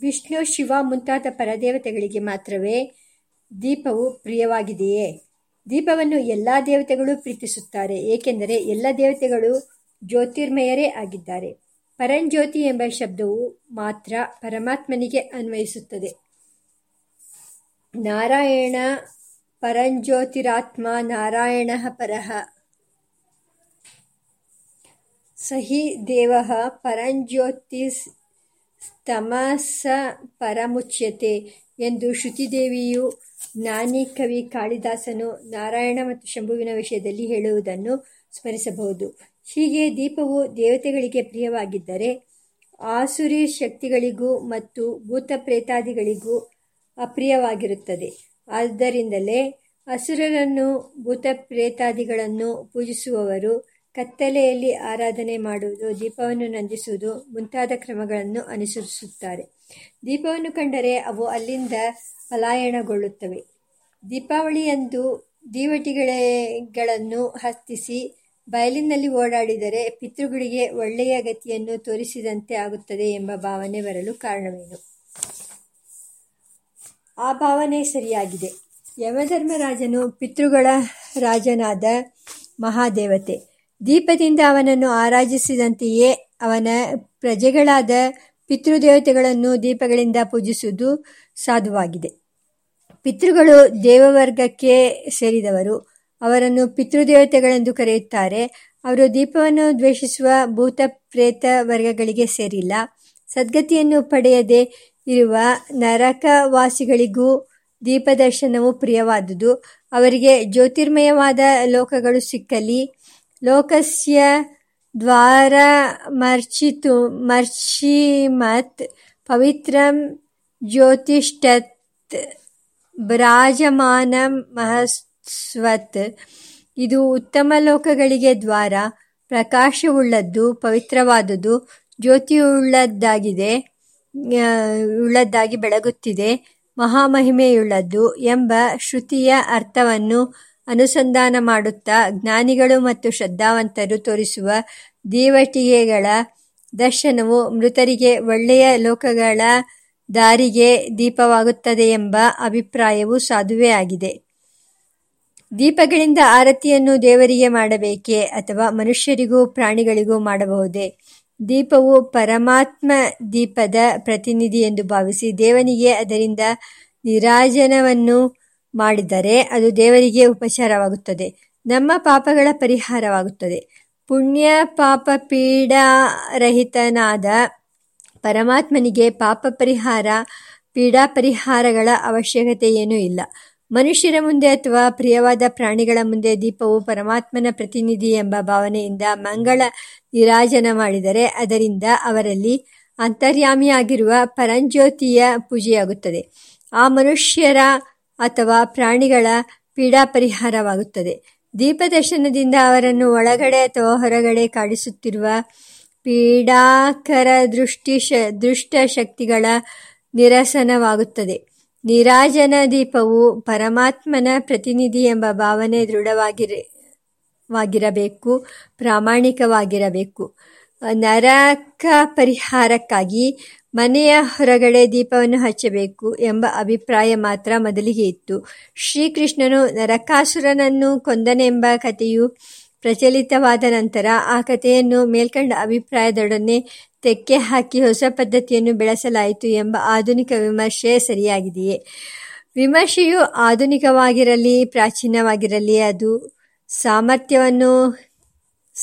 ವಿಷ್ಣು ಶಿವ ಮುಂತಾದ ಪರದೇವತೆಗಳಿಗೆ ಮಾತ್ರವೇ ದೀಪವು ಪ್ರಿಯವಾಗಿದೆಯೇ? ದೀಪವನ್ನು ಎಲ್ಲ ದೇವತೆಗಳು ಪ್ರೀತಿಸುತ್ತಾರೆ, ಏಕೆಂದರೆ ಎಲ್ಲ ದೇವತೆಗಳು ಜ್ಯೋತಿರ್ಮಯರೇ ಆಗಿದ್ದಾರೆ. ಪರಂಜ್ಯೋತಿ ಎಂಬ ಶಬ್ದವು ಮಾತ್ರ ಪರಮಾತ್ಮನಿಗೆ ಅನ್ವಯಿಸುತ್ತದೆ. ನಾರಾಯಣ ಪರಂಜ್ಯೋತಿರಾತ್ಮ ನಾರಾಯಣ ಪರಹ. ಸಹಿ ದೇವ ಪರಂಜ್ಯೋತಿಸ್ತಮಸ ಪರಮುಚ್ಯತೆ ಎಂದು ಶ್ರುತಿದೇವಿಯು ಜ್ಞಾನಿ ಕವಿ ಕಾಳಿದಾಸನು ನಾರಾಯಣ ಮತ್ತು ಶಂಭುವಿನ ವಿಷಯದಲ್ಲಿ ಹೇಳುವುದನ್ನು ಸ್ಮರಿಸಬಹುದು. ಹೀಗೆ ದೀಪವು ದೇವತೆಗಳಿಗೆ ಪ್ರಿಯವಾಗಿದ್ದರೆ ಆಸುರಿ ಶಕ್ತಿಗಳಿಗೂ ಮತ್ತು ಭೂತ ಪ್ರೇತಾದಿಗಳಿಗೂ ಅಪ್ರಿಯವಾಗಿರುತ್ತದೆ. ಆದ್ದರಿಂದಲೇ ಅಸುರರನ್ನು ಭೂತ ಪ್ರೇತಾದಿಗಳನ್ನು ಪೂಜಿಸುವವರು ಕತ್ತಲೆಯಲ್ಲಿ ಆರಾಧನೆ ಮಾಡುವುದು, ದೀಪವನ್ನು ನಂದಿಸುವುದು ಮುಂತಾದ ಕ್ರಮಗಳನ್ನು ಅನುಸರಿಸುತ್ತಾರೆ. ದೀಪವನ್ನು ಕಂಡರೆ ಅವು ಅಲ್ಲಿಂದ ಪಲಾಯನಗೊಳ್ಳುತ್ತವೆ. ದೀಪಾವಳಿಯಂದು ದೀವಟಿಗಳನ್ನು ಹತ್ತಿಸಿ ಬಯಲಿನಲ್ಲಿ ಓಡಾಡಿದರೆ ಪಿತೃಗಳಿಗೆ ಒಳ್ಳೆಯ ಗತಿಯನ್ನು ತೋರಿಸಿದಂತೆ ಆಗುತ್ತದೆ ಎಂಬ ಭಾವನೆ ಬರಲು ಕಾರಣವೇನು? ಆ ಭಾವನೆ ಸರಿಯಾಗಿದೆ. ಯಮಧರ್ಮರಾಜನು ಪಿತೃಗಳ ರಾಜನಾದ ಮಹಾದೇವತೆ. ದೀಪದಿಂದ ಅವನನ್ನು ಆರಾಧಿಸಿದಂತೆಯೇ ಅವನ ಪ್ರಜೆಗಳಾದ ಪಿತೃದೇವತೆಗಳನ್ನು ದೀಪಗಳಿಂದ ಪೂಜಿಸುವುದು ಸಾಧುವಾಗಿದೆ. ಪಿತೃಗಳು ದೇವವರ್ಗಕ್ಕೆ ಸೇರಿದವರು. ಅವರನ್ನು ಪಿತೃದೇವತೆಗಳೆಂದು ಕರೆಯುತ್ತಾರೆ. ಅವರು ದೀಪವನ್ನು ದ್ವೇಷಿಸುವ ಭೂತ ಪ್ರೇತ ವರ್ಗಗಳಿಗೆ ಸೇರಿಲ್ಲ. ಸದ್ಗತಿಯನ್ನು ಪಡೆಯದೆ ಇರುವ ನರಕವಾಸಿಗಳಿಗೂ ದೀಪದರ್ಶನವು ಪ್ರಿಯವಾದುದು. ಅವರಿಗೆ ಜ್ಯೋತಿರ್ಮಯವಾದ ಲೋಕಗಳು ಸಿಕ್ಕಲಿ. ಲೋಕಸ್ಯ ದ್ವಾರಮರ್ಚಿತು, ಮರ್ಚಿಮತ್ ಪವಿತ್ರಂ ಜ್ಯೋತಿಷ್ಠತ್ ಮಹಸ್ವತ್. ಇದು ಉತ್ತಮ ಲೋಕಗಳಿಗೆ ದ್ವಾರ. ಪ್ರಕಾಶವುಳ್ಳದ್ದು, ಪವಿತ್ರವಾದುದು, ಜ್ಯೋತಿಯುಳ್ಳದ್ದಾಗಿದೆ ಉಳ್ಳದ್ದಾಗಿ ಬೆಳಗುತ್ತಿದೆ. ಮಹಾಮಹಿಮೆಯುಳ್ಳದ್ದು ಎಂಬ ಶ್ರುತಿಯ ಅರ್ಥವನ್ನು ಅನುಸಂಧಾನ ಮಾಡುತ್ತಾ ಜ್ಞಾನಿಗಳು ಮತ್ತು ಶ್ರದ್ಧಾವಂತರು ತೋರಿಸುವ ದೀವಟಿಗೆಗಳ ದರ್ಶನವು ಮೃತರಿಗೆ ಒಳ್ಳೆಯ ಲೋಕಗಳ ದಾರಿಗೆ ದೀಪವಾಗುತ್ತದೆ ಎಂಬ ಅಭಿಪ್ರಾಯವು ಸಾಧುವೇ ಆಗಿದೆ. ದೀಪಗಳಿಂದ ಆರತಿಯನ್ನು ದೇವರಿಗೆ ಮಾಡಬೇಕೆ ಅಥವಾ ಮನುಷ್ಯರಿಗೂ ಪ್ರಾಣಿಗಳಿಗೂ ಮಾಡಬಹುದೇ? ದೀಪವು ಪರಮಾತ್ಮ ದೀಪದ ಪ್ರತಿನಿಧಿ ಎಂದು ಭಾವಿಸಿ ದೇವನಿಗೆ ಅದರಿಂದ ನಿರಾಜನವನ್ನು ಮಾಡಿದರೆ ಅದು ದೇವರಿಗೆ ಉಪಚಾರವಾಗುತ್ತದೆ. ನಮ್ಮ ಪಾಪಗಳ ಪರಿಹಾರವಾಗುತ್ತದೆ. ಪುಣ್ಯ ಪಾಪ ಪೀಡಾರಹಿತನಾದ ಪರಮಾತ್ಮನಿಗೆ ಪಾಪ ಪರಿಹಾರ, ಪೀಡಾ ಪರಿಹಾರಗಳ ಅವಶ್ಯಕತೆ ಏನೂ ಇಲ್ಲ. ಮನುಷ್ಯರ ಮುಂದೆ ಅಥವಾ ಪ್ರಿಯವಾದ ಪ್ರಾಣಿಗಳ ಮುಂದೆ ದೀಪವು ಪರಮಾತ್ಮನ ಪ್ರತಿನಿಧಿ ಎಂಬ ಭಾವನೆಯಿಂದ ಮಂಗಳ ನಿರಾಜನ ಮಾಡಿದರೆ ಅದರಿಂದ ಅವರಲ್ಲಿ ಅಂತರ್ಯಾಮಿಯಾಗಿರುವ ಪರಂಜ್ಯೋತಿಯ ಪೂಜೆಯಾಗುತ್ತದೆ. ಆ ಮನುಷ್ಯರ ಅಥವಾ ಪ್ರಾಣಿಗಳ ಪೀಡಾ ಪರಿಹಾರವಾಗುತ್ತದೆ ದೀಪದರ್ಶನದಿಂದ ಅವರನ್ನು ಒಳಗಡೆ ಅಥವಾ ಹೊರಗಡೆ ಕಾಡಿಸುತ್ತಿರುವ ಪೀಡಾಕರ ದೃಷ್ಟಿ ಶ, ದುಷ್ಟ ಶಕ್ತಿಗಳ ನಿರಸನವಾಗುತ್ತದೆ. ನಿರಾಜನ ದೀಪವು ಪರಮಾತ್ಮನ ಪ್ರತಿನಿಧಿ ಎಂಬ ಭಾವನೆ ದೃಢವಾಗಿರಬೇಕು ಪ್ರಾಮಾಣಿಕವಾಗಿರಬೇಕು. ನರಕ ಪರಿಹಾರಕ್ಕಾಗಿ ಮನೆಯ ಹೊರಗಡೆ ದೀಪವನ್ನು ಹಚ್ಚಬೇಕು ಎಂಬ ಅಭಿಪ್ರಾಯ ಮಾತ್ರ ಮೊದಲಿಗೆ ಇತ್ತು. ಶ್ರೀಕೃಷ್ಣನು ನರಕಾಸುರನನ್ನು ಕೊಂದನೆಂಬ ಕಥೆಯು ಪ್ರಚಲಿತವಾದ ನಂತರ ಆ ಕಥೆಯನ್ನು ಮೇಲ್ಕಂಡ ಅಭಿಪ್ರಾಯದೊಡನೆ ತೆಕ್ಕೆ ಹಾಕಿ ಹೊಸ ಪದ್ಧತಿಯನ್ನು ಬೆಳೆಸಲಾಯಿತು ಎಂಬ ಆಧುನಿಕ ವಿಮರ್ಶೆ ಸರಿಯಾಗಿದೆಯೇ? ವಿಮರ್ಶೆಯು ಆಧುನಿಕವಾಗಿರಲಿ, ಪ್ರಾಚೀನವಾಗಿರಲಿ, ಅದು ಸಾಮರ್ಥ್ಯವನ್ನು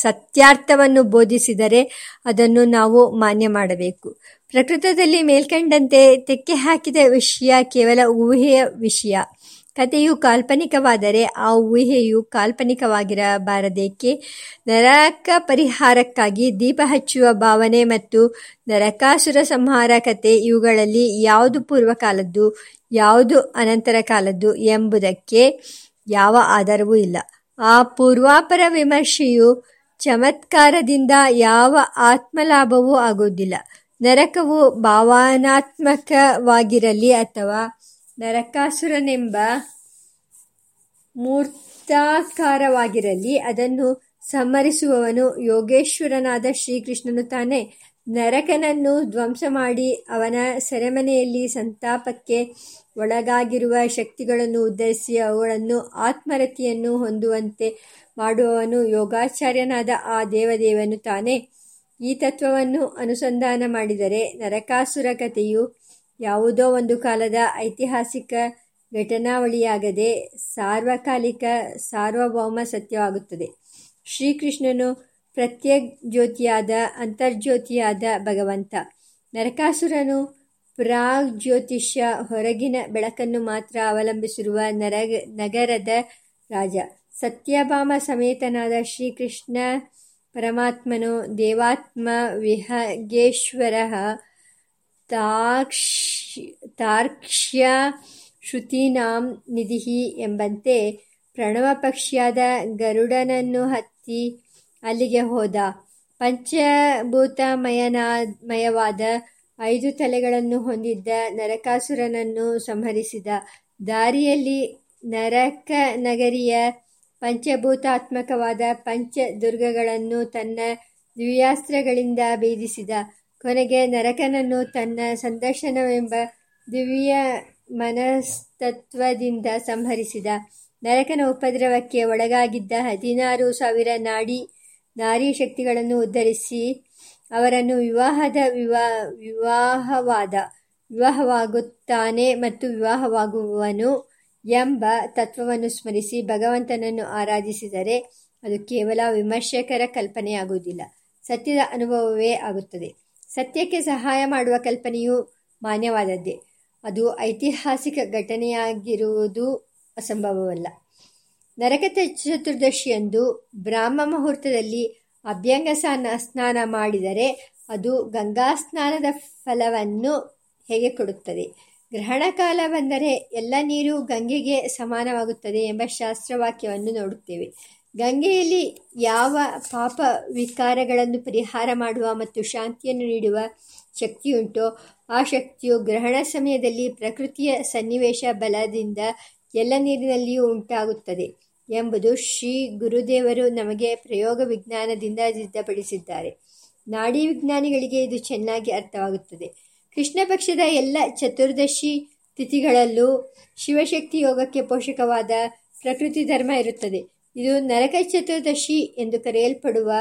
ಸತ್ಯಾರ್ಥವನ್ನು ಬೋಧಿಸಿದರೆ ಅದನ್ನು ನಾವು ಮಾನ್ಯ ಮಾಡಬೇಕು. ಪ್ರಕೃತದಲ್ಲಿ ಮೇಲ್ಕಂಡಂತೆ ತೆಕ್ಕೆ ಹಾಕಿದ ವಿಷಯ ಕೇವಲ ಊಹೆಯ ವಿಷಯ. ಕಥೆಯು ಕಾಲ್ಪನಿಕವಾದರೆ ಆ ಊಹೆಯು ಕಾಲ್ಪನಿಕವಾಗಿರಬಾರದೇಕೆ? ನರಕ ಪರಿಹಾರಕ್ಕಾಗಿ ದೀಪ ಹಚ್ಚುವ ಭಾವನೆ ಮತ್ತು ನರಕಾಸುರ ಸಂಹಾರ ಕತೆ ಇವುಗಳಲ್ಲಿ ಯಾವುದು ಪೂರ್ವಕಾಲದ್ದು, ಯಾವುದು ಅನಂತರ ಕಾಲದ್ದು ಎಂಬುದಕ್ಕೆ ಯಾವ ಆಧಾರವೂ ಇಲ್ಲ. ಆ ಪೂರ್ವಾಪರ ವಿಮರ್ಶೆಯು ಚಮತ್ಕಾರದಿಂದ ಯಾವ ಆತ್ಮಲಾಭವೂ ಆಗುವುದಿಲ್ಲ. ನರಕವು ಭಾವನಾತ್ಮಕವಾಗಿರಲಿ ಅಥವಾ ನರಕಾಸುರನೆಂಬ ಮೂರ್ತಾಕಾರವಾಗಿರಲಿ ಅದನ್ನು ಸಂಹರಿಸುವವನು ಯೋಗೇಶ್ವರನಾದ ಶ್ರೀಕೃಷ್ಣನು ತಾನೇ. ನರಕನನ್ನು ಧ್ವಂಸ ಮಾಡಿ ಅವನ ಸೆರೆಮನೆಯಲ್ಲಿ ಸಂತಾಪಕ್ಕೆ ಒಳಗಾಗಿರುವ ಶಕ್ತಿಗಳನ್ನು ಉದ್ಧರಿಸಿ ಅವುಗಳನ್ನು ಆತ್ಮರತಿಯನ್ನು ಹೊಂದುವಂತೆ ಮಾಡುವವನು ಯೋಗಾಚಾರ್ಯನಾದ ಆ ದೇವದೇವನು ತಾನೇ. ಈ ತತ್ವವನ್ನು ಅನುಸಂಧಾನ ಮಾಡಿದರೆ ನರಕಾಸುರ ಕಥೆಯು ಯಾವುದೋ ಒಂದು ಕಾಲದ ಐತಿಹಾಸಿಕ ಘಟನಾವಳಿಯಾಗದೆ ಸಾರ್ವಕಾಲಿಕ ಸಾರ್ವಭೌಮ ಸತ್ಯವಾಗುತ್ತದೆ. ಶ್ರೀಕೃಷ್ಣನು ಪ್ರತ್ಯಜ್ಯೋತಿಯಾದ ಅಂತರ್ಜ್ಯೋತಿಯಾದ ಭಗವಂತ. ನರಕಾಸುರನು ಪ್ರಾಗ್ ಜ್ಯೋತಿಷ್ಯ ಹೊರಗಿನ ಬೆಳಕನ್ನು ಮಾತ್ರ ಅವಲಂಬಿಸಿರುವ ನರ ನಗರದ ರಾಜ. ಸತ್ಯಭಾಮ ಸಮೇತನಾದ ಶ್ರೀಕೃಷ್ಣ ಪರಮಾತ್ಮನು ದೇವಾತ್ಮ ವಿಹಗೇಶ್ವರ ತಾಕ್ಷ, ತಾರ್ಕ್ಷ್ಯ ಶ್ರುತೀನಾಂ ನಿಧಿ ಎಂಬಂತೆ ಪ್ರಣವ ಪಕ್ಷಿಯಾದ ಗರುಡನನ್ನು ಹತ್ತಿ ಅಲ್ಲಿಗೆ ಹೋದ. ಪಂಚಭೂತಮಯನಾಮಯವಾದ ಐದು ತಲೆಗಳನ್ನು ಹೊಂದಿದ್ದ ನರಕಾಸುರನನ್ನು ಸಂಹರಿಸಿದ. ದಾರಿಯಲ್ಲಿ ನರಕ ನಗರಿಯ ಪಂಚಭೂತಾತ್ಮಕವಾದ ಪಂಚ ದುರ್ಗಗಳನ್ನು ತನ್ನ ದಿವ್ಯಾಸ್ತ್ರಗಳಿಂದ ಭೇದಿಸಿದ. ಕೊನೆಗೆ ನರಕನನ್ನು ತನ್ನ ಸಂದರ್ಶನವೆಂಬ ದಿವ್ಯ ಮನಸ್ತತ್ವದಿಂದ ಸಂಹರಿಸಿದ. ನರಕನ ಉಪದ್ರವಕ್ಕೆ ಒಳಗಾಗಿದ್ದ ಹದಿನಾರು ಸಾವಿರ ನಾಡಿ ನಾರಿ ಶಕ್ತಿಗಳನ್ನು ಉದ್ಧರಿಸಿ ಅವರನ್ನು ವಿವಾಹದ ವಿವಾ ವಿವಾಹವಾದ, ವಿವಾಹವಾಗುತ್ತಾನೆ ಮತ್ತು ವಿವಾಹವಾಗುವನು ಎಂಬ ತತ್ವವನ್ನು ಸ್ಮರಿಸಿ ಭಗವಂತನನ್ನು ಆರಾಧಿಸಿದರೆ ಅದು ಕೇವಲ ವಿಮರ್ಶಕರ ಕಲ್ಪನೆಯಾಗುವುದಿಲ್ಲ. ಸತ್ಯದ ಅನುಭವವೇ ಆಗುತ್ತದೆ. ಸತ್ಯಕ್ಕೆ ಸಹಾಯ ಮಾಡುವ ಕಲ್ಪನೆಯು ಮಾನ್ಯವಾದದ್ದೇ. ಅದು ಐತಿಹಾಸಿಕ ಘಟನೆಯಾಗಿರುವುದು ಅಸಂಭವವಲ್ಲ. ನರಕ ಚತುರ್ದಶಿಯಂದು ಬ್ರಾಹ್ಮ ಮುಹೂರ್ತದಲ್ಲಿ ಅಭ್ಯಂಗ ಸ್ನಾನ ಮಾಡಿದರೆ ಅದು ಗಂಗಾ ಸ್ನಾನದ ಫಲವನ್ನು ಹೇಗೆ ಕೊಡುತ್ತದೆ? ಗ್ರಹಣ ಕಾಲ ಬಂದರೆ ಎಲ್ಲ ನೀರು ಗಂಗೆಗೆ ಸಮಾನವಾಗುತ್ತದೆ ಎಂಬ ಶಾಸ್ತ್ರವಾಕ್ಯವನ್ನು ನೋಡುತ್ತೇವೆ. ಗಂಗೆಯಲ್ಲಿ ಯಾವ ಪಾಪ ವಿಕಾರಗಳನ್ನು ಪರಿಹಾರ ಮಾಡುವ ಮತ್ತು ಶಾಂತಿಯನ್ನು ನೀಡುವ ಶಕ್ತಿಯುಂಟೋ, ಆ ಶಕ್ತಿಯು ಗ್ರಹಣ ಸಮಯದಲ್ಲಿ ಪ್ರಕೃತಿಯ ಸನ್ನಿವೇಶ ಬಲದಿಂದ ಎಲ್ಲ ನೀರಿನಲ್ಲಿಯೂ ಉಂಟಾಗುತ್ತದೆ ಎಂಬುದು ಶ್ರೀ ಗುರುದೇವರು ನಮಗೆ ಪ್ರಯೋಗ ವಿಜ್ಞಾನದಿಂದ ಸಿದ್ಧಪಡಿಸಿದ್ದಾರೆ. ನಾಡಿ ವಿಜ್ಞಾನಿಗಳಿಗೆ ಇದು ಚೆನ್ನಾಗಿ ಅರ್ಥವಾಗುತ್ತದೆ. ಕೃಷ್ಣ ಪಕ್ಷದ ಎಲ್ಲ ಚತುರ್ದಶಿ ತಿಥಿಗಳಲ್ಲೂ ಶಿವಶಕ್ತಿ ಯೋಗಕ್ಕೆ ಪೋಷಕವಾದ ಪ್ರಕೃತಿ ಧರ್ಮ ಇರುತ್ತದೆ. ಇದು ನರಕ ಚತುರ್ದಶಿ ಎಂದು ಕರೆಯಲ್ಪಡುವ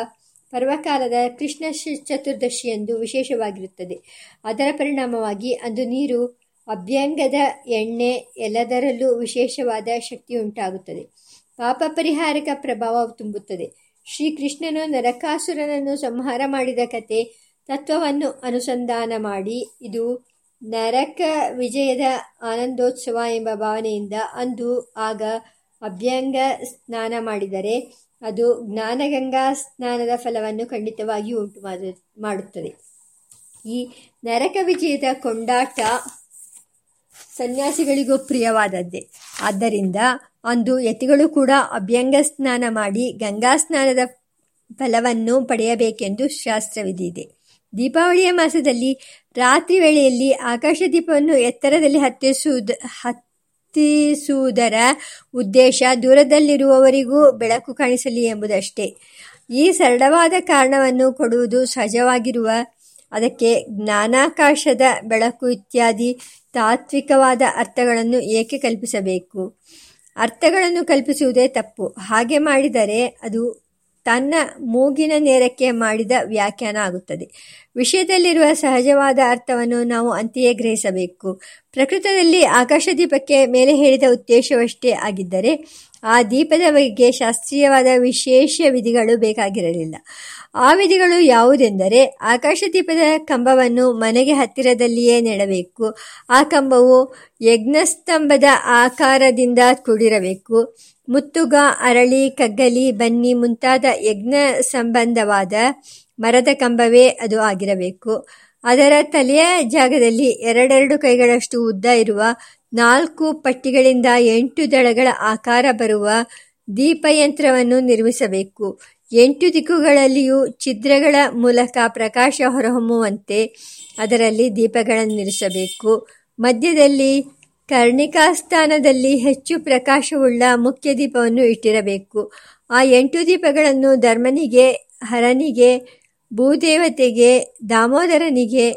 ಪರ್ವಕಾಲದ ಕೃಷ್ಣ ಚತುರ್ದಶಿ ಎಂದು ವಿಶೇಷವಾಗಿರುತ್ತದೆ. ಅದರ ಪರಿಣಾಮವಾಗಿ ಅಂದು ನೀರು, ಅಭ್ಯಂಗದ ಎಣ್ಣೆ ಎಲ್ಲದರಲ್ಲೂ ವಿಶೇಷವಾದ ಶಕ್ತಿ ಉಂಟಾಗುತ್ತದೆ. ಪಾಪ ಪರಿಹಾರಕ ಪ್ರಭಾವ ತುಂಬುತ್ತದೆ. ಶ್ರೀಕೃಷ್ಣನು ನರಕಾಸುರನನ್ನು ಸಂಹಾರ ಮಾಡಿದ ಕತೆ ತತ್ವವನ್ನು ಅನುಸಂಧಾನ ಮಾಡಿ, ಇದು ನರಕ ವಿಜಯದ ಆನಂದೋತ್ಸವ ಎಂಬ ಭಾವನೆಯಿಂದ ಅಂದು ಆಗ ಅಭ್ಯಂಗ ಸ್ನಾನ ಮಾಡಿದರೆ ಅದು ಜ್ಞಾನಗಂಗಾ ಸ್ನಾನದ ಫಲವನ್ನು ಖಂಡಿತವಾಗಿ ಉಂಟು ಮಾಡುತ್ತದೆ. ಈ ನರಕ ವಿಜಯದ ಕೊಂಡಾಟ ಸನ್ಯಾಸಿಗಳಿಗೂ ಪ್ರಿಯವಾದದ್ದೇ. ಆದ್ದರಿಂದ ಅಂದು ಯತಿಗಳು ಕೂಡ ಅಭ್ಯಂಗ ಸ್ನಾನ ಮಾಡಿ ಗಂಗಾ ಸ್ನಾನದ ಫಲವನ್ನು ಪಡೆಯಬೇಕೆಂದು ಶಾಸ್ತ್ರವಿದೆ. ದೀಪಾವಳಿಯ ಮಾಸದಲ್ಲಿ ರಾತ್ರಿ ವೇಳೆಯಲ್ಲಿ ಆಕಾಶ ದೀಪವನ್ನು ಎತ್ತರದಲ್ಲಿ ಹತ್ತಿಸುವುದ, ಹತ್ತಿಸುವುದರ ಉದ್ದೇಶ ದೂರದಲ್ಲಿರುವವರಿಗೂ ಬೆಳಕು ಕಾಣಿಸಲಿ ಎಂಬುದಷ್ಟೇ. ಈ ಸರಳವಾದ ಕಾರಣವನ್ನು ಕೊಡುವುದು ಸಹಜವಾಗಿರುವ ಅದಕ್ಕೆ ಜ್ಞಾನಾಕಾಶದ ಬೆಳಕು ಇತ್ಯಾದಿ ತಾತ್ವಿಕವಾದ ಅರ್ಥಗಳನ್ನು ಏಕೆ ಕಲ್ಪಿಸಬೇಕು? ಅರ್ಥಗಳನ್ನು ಕಲ್ಪಿಸುವುದೇ ತಪ್ಪು. ಹಾಗೆ ಮಾಡಿದರೆ ಅದು ತನ್ನ ಮೂಗಿನ ನೇರಕ್ಕೆ ಮಾಡಿದ ವ್ಯಾಖ್ಯಾನ ಆಗುತ್ತದೆ. ವಿಷಯದಲ್ಲಿರುವ ಸಹಜವಾದ ಅರ್ಥವನ್ನು ನಾವು ಅಂತೆಯೇ ಗ್ರಹಿಸಬೇಕು. ಪ್ರಕೃತದಲ್ಲಿ ಆಕಾಶದೀಪಕ್ಕೆ ಮೇಲೆ ಹೇಳಿದ ಉದ್ದೇಶವಷ್ಟೇ ಆಗಿದ್ದರೆ, ಆ ದೀಪದ ಬಗ್ಗೆ ಶಾಸ್ತ್ರೀಯವಾದ ವಿಶೇಷ ವಿಧಿಗಳು ಬೇಕಾಗಿರಲಿಲ್ಲ. ಆ ವಿಧಿಗಳು ಯಾವುದೆಂದರೆ ಆಕಾಶದೀಪದ ಕಂಬವನ್ನು ಮನೆಗೆ ಹತ್ತಿರದಲ್ಲಿಯೇ ನೆಡಬೇಕು. ಆ ಕಂಬವು ಯಜ್ಞಸ್ತಂಭದ ಆಕಾರದಿಂದ ಕೂಡಿರಬೇಕು. ಮುತ್ತುಗ, ಅರಳಿ, ಕಗ್ಗಲಿ, ಬನ್ನಿ ಮುಂತಾದ ಯಜ್ಞ ಸಂಬಂಧವಾದ ಮರದ ಕಂಬವೇ ಅದು ಆಗಿರಬೇಕು. ಅದರ ತಲೆಯ ಜಾಗದಲ್ಲಿ ಎರಡೆರಡು ಕೈಗಳಷ್ಟು ಉದ್ದ ಇರುವ ನಾಲ್ಕು ಪಟ್ಟಿಗಳಿಂದ ಎಂಟು ದಳಗಳ ಆಕಾರ ಬರುವ ದೀಪಯಂತ್ರವನ್ನು ನಿರ್ಮಿಸಬೇಕು. ಎಂಟು ದಿಕ್ಕುಗಳಲ್ಲಿಯೂ ಛಿದ್ರಗಳ ಮೂಲಕ ಪ್ರಕಾಶ ಹೊರಹೊಮ್ಮುವಂತೆ ಅದರಲ್ಲಿ ದೀಪಗಳನ್ನಿರಿಸಬೇಕು ಮಧ್ಯದಲ್ಲಿ ಕರ್ಣಿಕಾಸ್ಥಾನದಲ್ಲಿ ಹೆಚ್ಚು ಪ್ರಕಾಶವುಳ್ಳ ಮುಖ್ಯ ದೀಪವನ್ನು ಇಟ್ಟಿರಬೇಕು. ಆ ಎಂಟು ದೀಪಗಳನ್ನು ಧರ್ಮನಿಗೆ, ಹರನಿಗೆ, ಭೂದೇವತೆಗೆ, ದಾಮೋದರನಿಗೆ,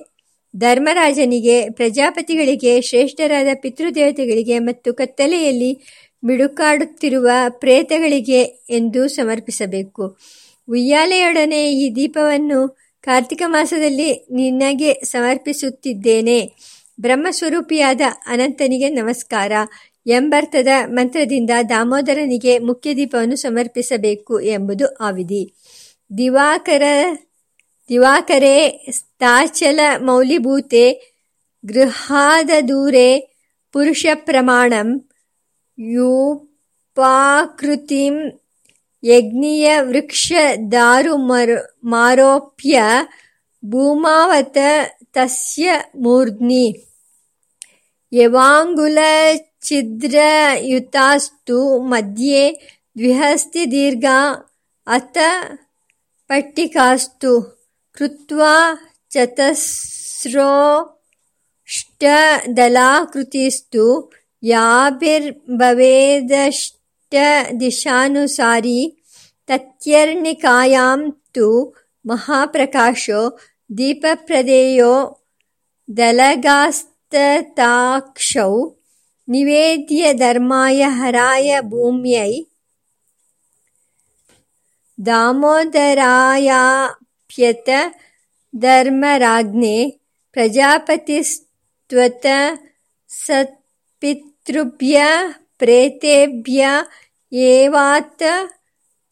ಧರ್ಮರಾಜನಿಗೆ, ಪ್ರಜಾಪತಿಗಳಿಗೆ, ಶ್ರೇಷ್ಠರಾದ ಪಿತೃದೇವತೆಗಳಿಗೆ ಮತ್ತು ಕತ್ತಲೆಯಲ್ಲಿ ಮಿಡುಕಾಡುತ್ತಿರುವ ಪ್ರೇತಗಳಿಗೆ ಎಂದು ಸಮರ್ಪಿಸಬೇಕು. ಉಯ್ಯಾಲೆಯೊಡನೆ ಈ ದೀಪವನ್ನು ಕಾರ್ತಿಕ ಮಾಸದಲ್ಲಿ ನಿನಗೆ ಸಮರ್ಪಿಸುತ್ತಿದ್ದೇನೆ. ಬ್ರಹ್ಮಸ್ವರೂಪಿಯಾದ ಅನಂತನಿಗೆ ನಮಸ್ಕಾರ. ಎಂಬರ್ಥದ ಮಂತ್ರದಿಂದ ದಾಮೋದರನಿಗೆ ಮುಖ್ಯ ದೀಪವನ್ನು ಸಮರ್ಪಿಸಬೇಕು ಎಂಬುದು ಆ ವಿಧಿ. ದಿವಾಕರ, ದಿವಾಕರೇ ಸ್ಥಾಚಲ ಮೌಲಿಭೂತೆ ಗೃಹಾದ ದೂರೆ ಪುರುಷ ಪ್ರಮಾಣಂ ಯೂಪಾಕೃತಿಂ ಯಜ್ಞೀಯ ವೃಕ್ಷ ದಾರು ಮಾರೋಪ್ಯ ಭೂಮಾವತ ತಸ್ಯ ಮೂರ್ಧ್ನಿ. ಯವಾಂಗುಲಛಿದ್ರಯುತಾಸ್ತು ಮಧ್ಯೆ ದ್ವಿಹಸ್ತಿ ದೀರ್ಘ याभिर्भवेदष्टदिशानुसारी तत्यर्णिकायां तु महाप्रकाशो दीपप्रदेयो दलगास्तताक्षौ निवेद्यधर्माय हराय भूम्यै दामोदरायाप्यत धर्मराज्ञे प्रजापतिस्त्वत सत् सत्पितृभ्य प्रेतेभ्य एवात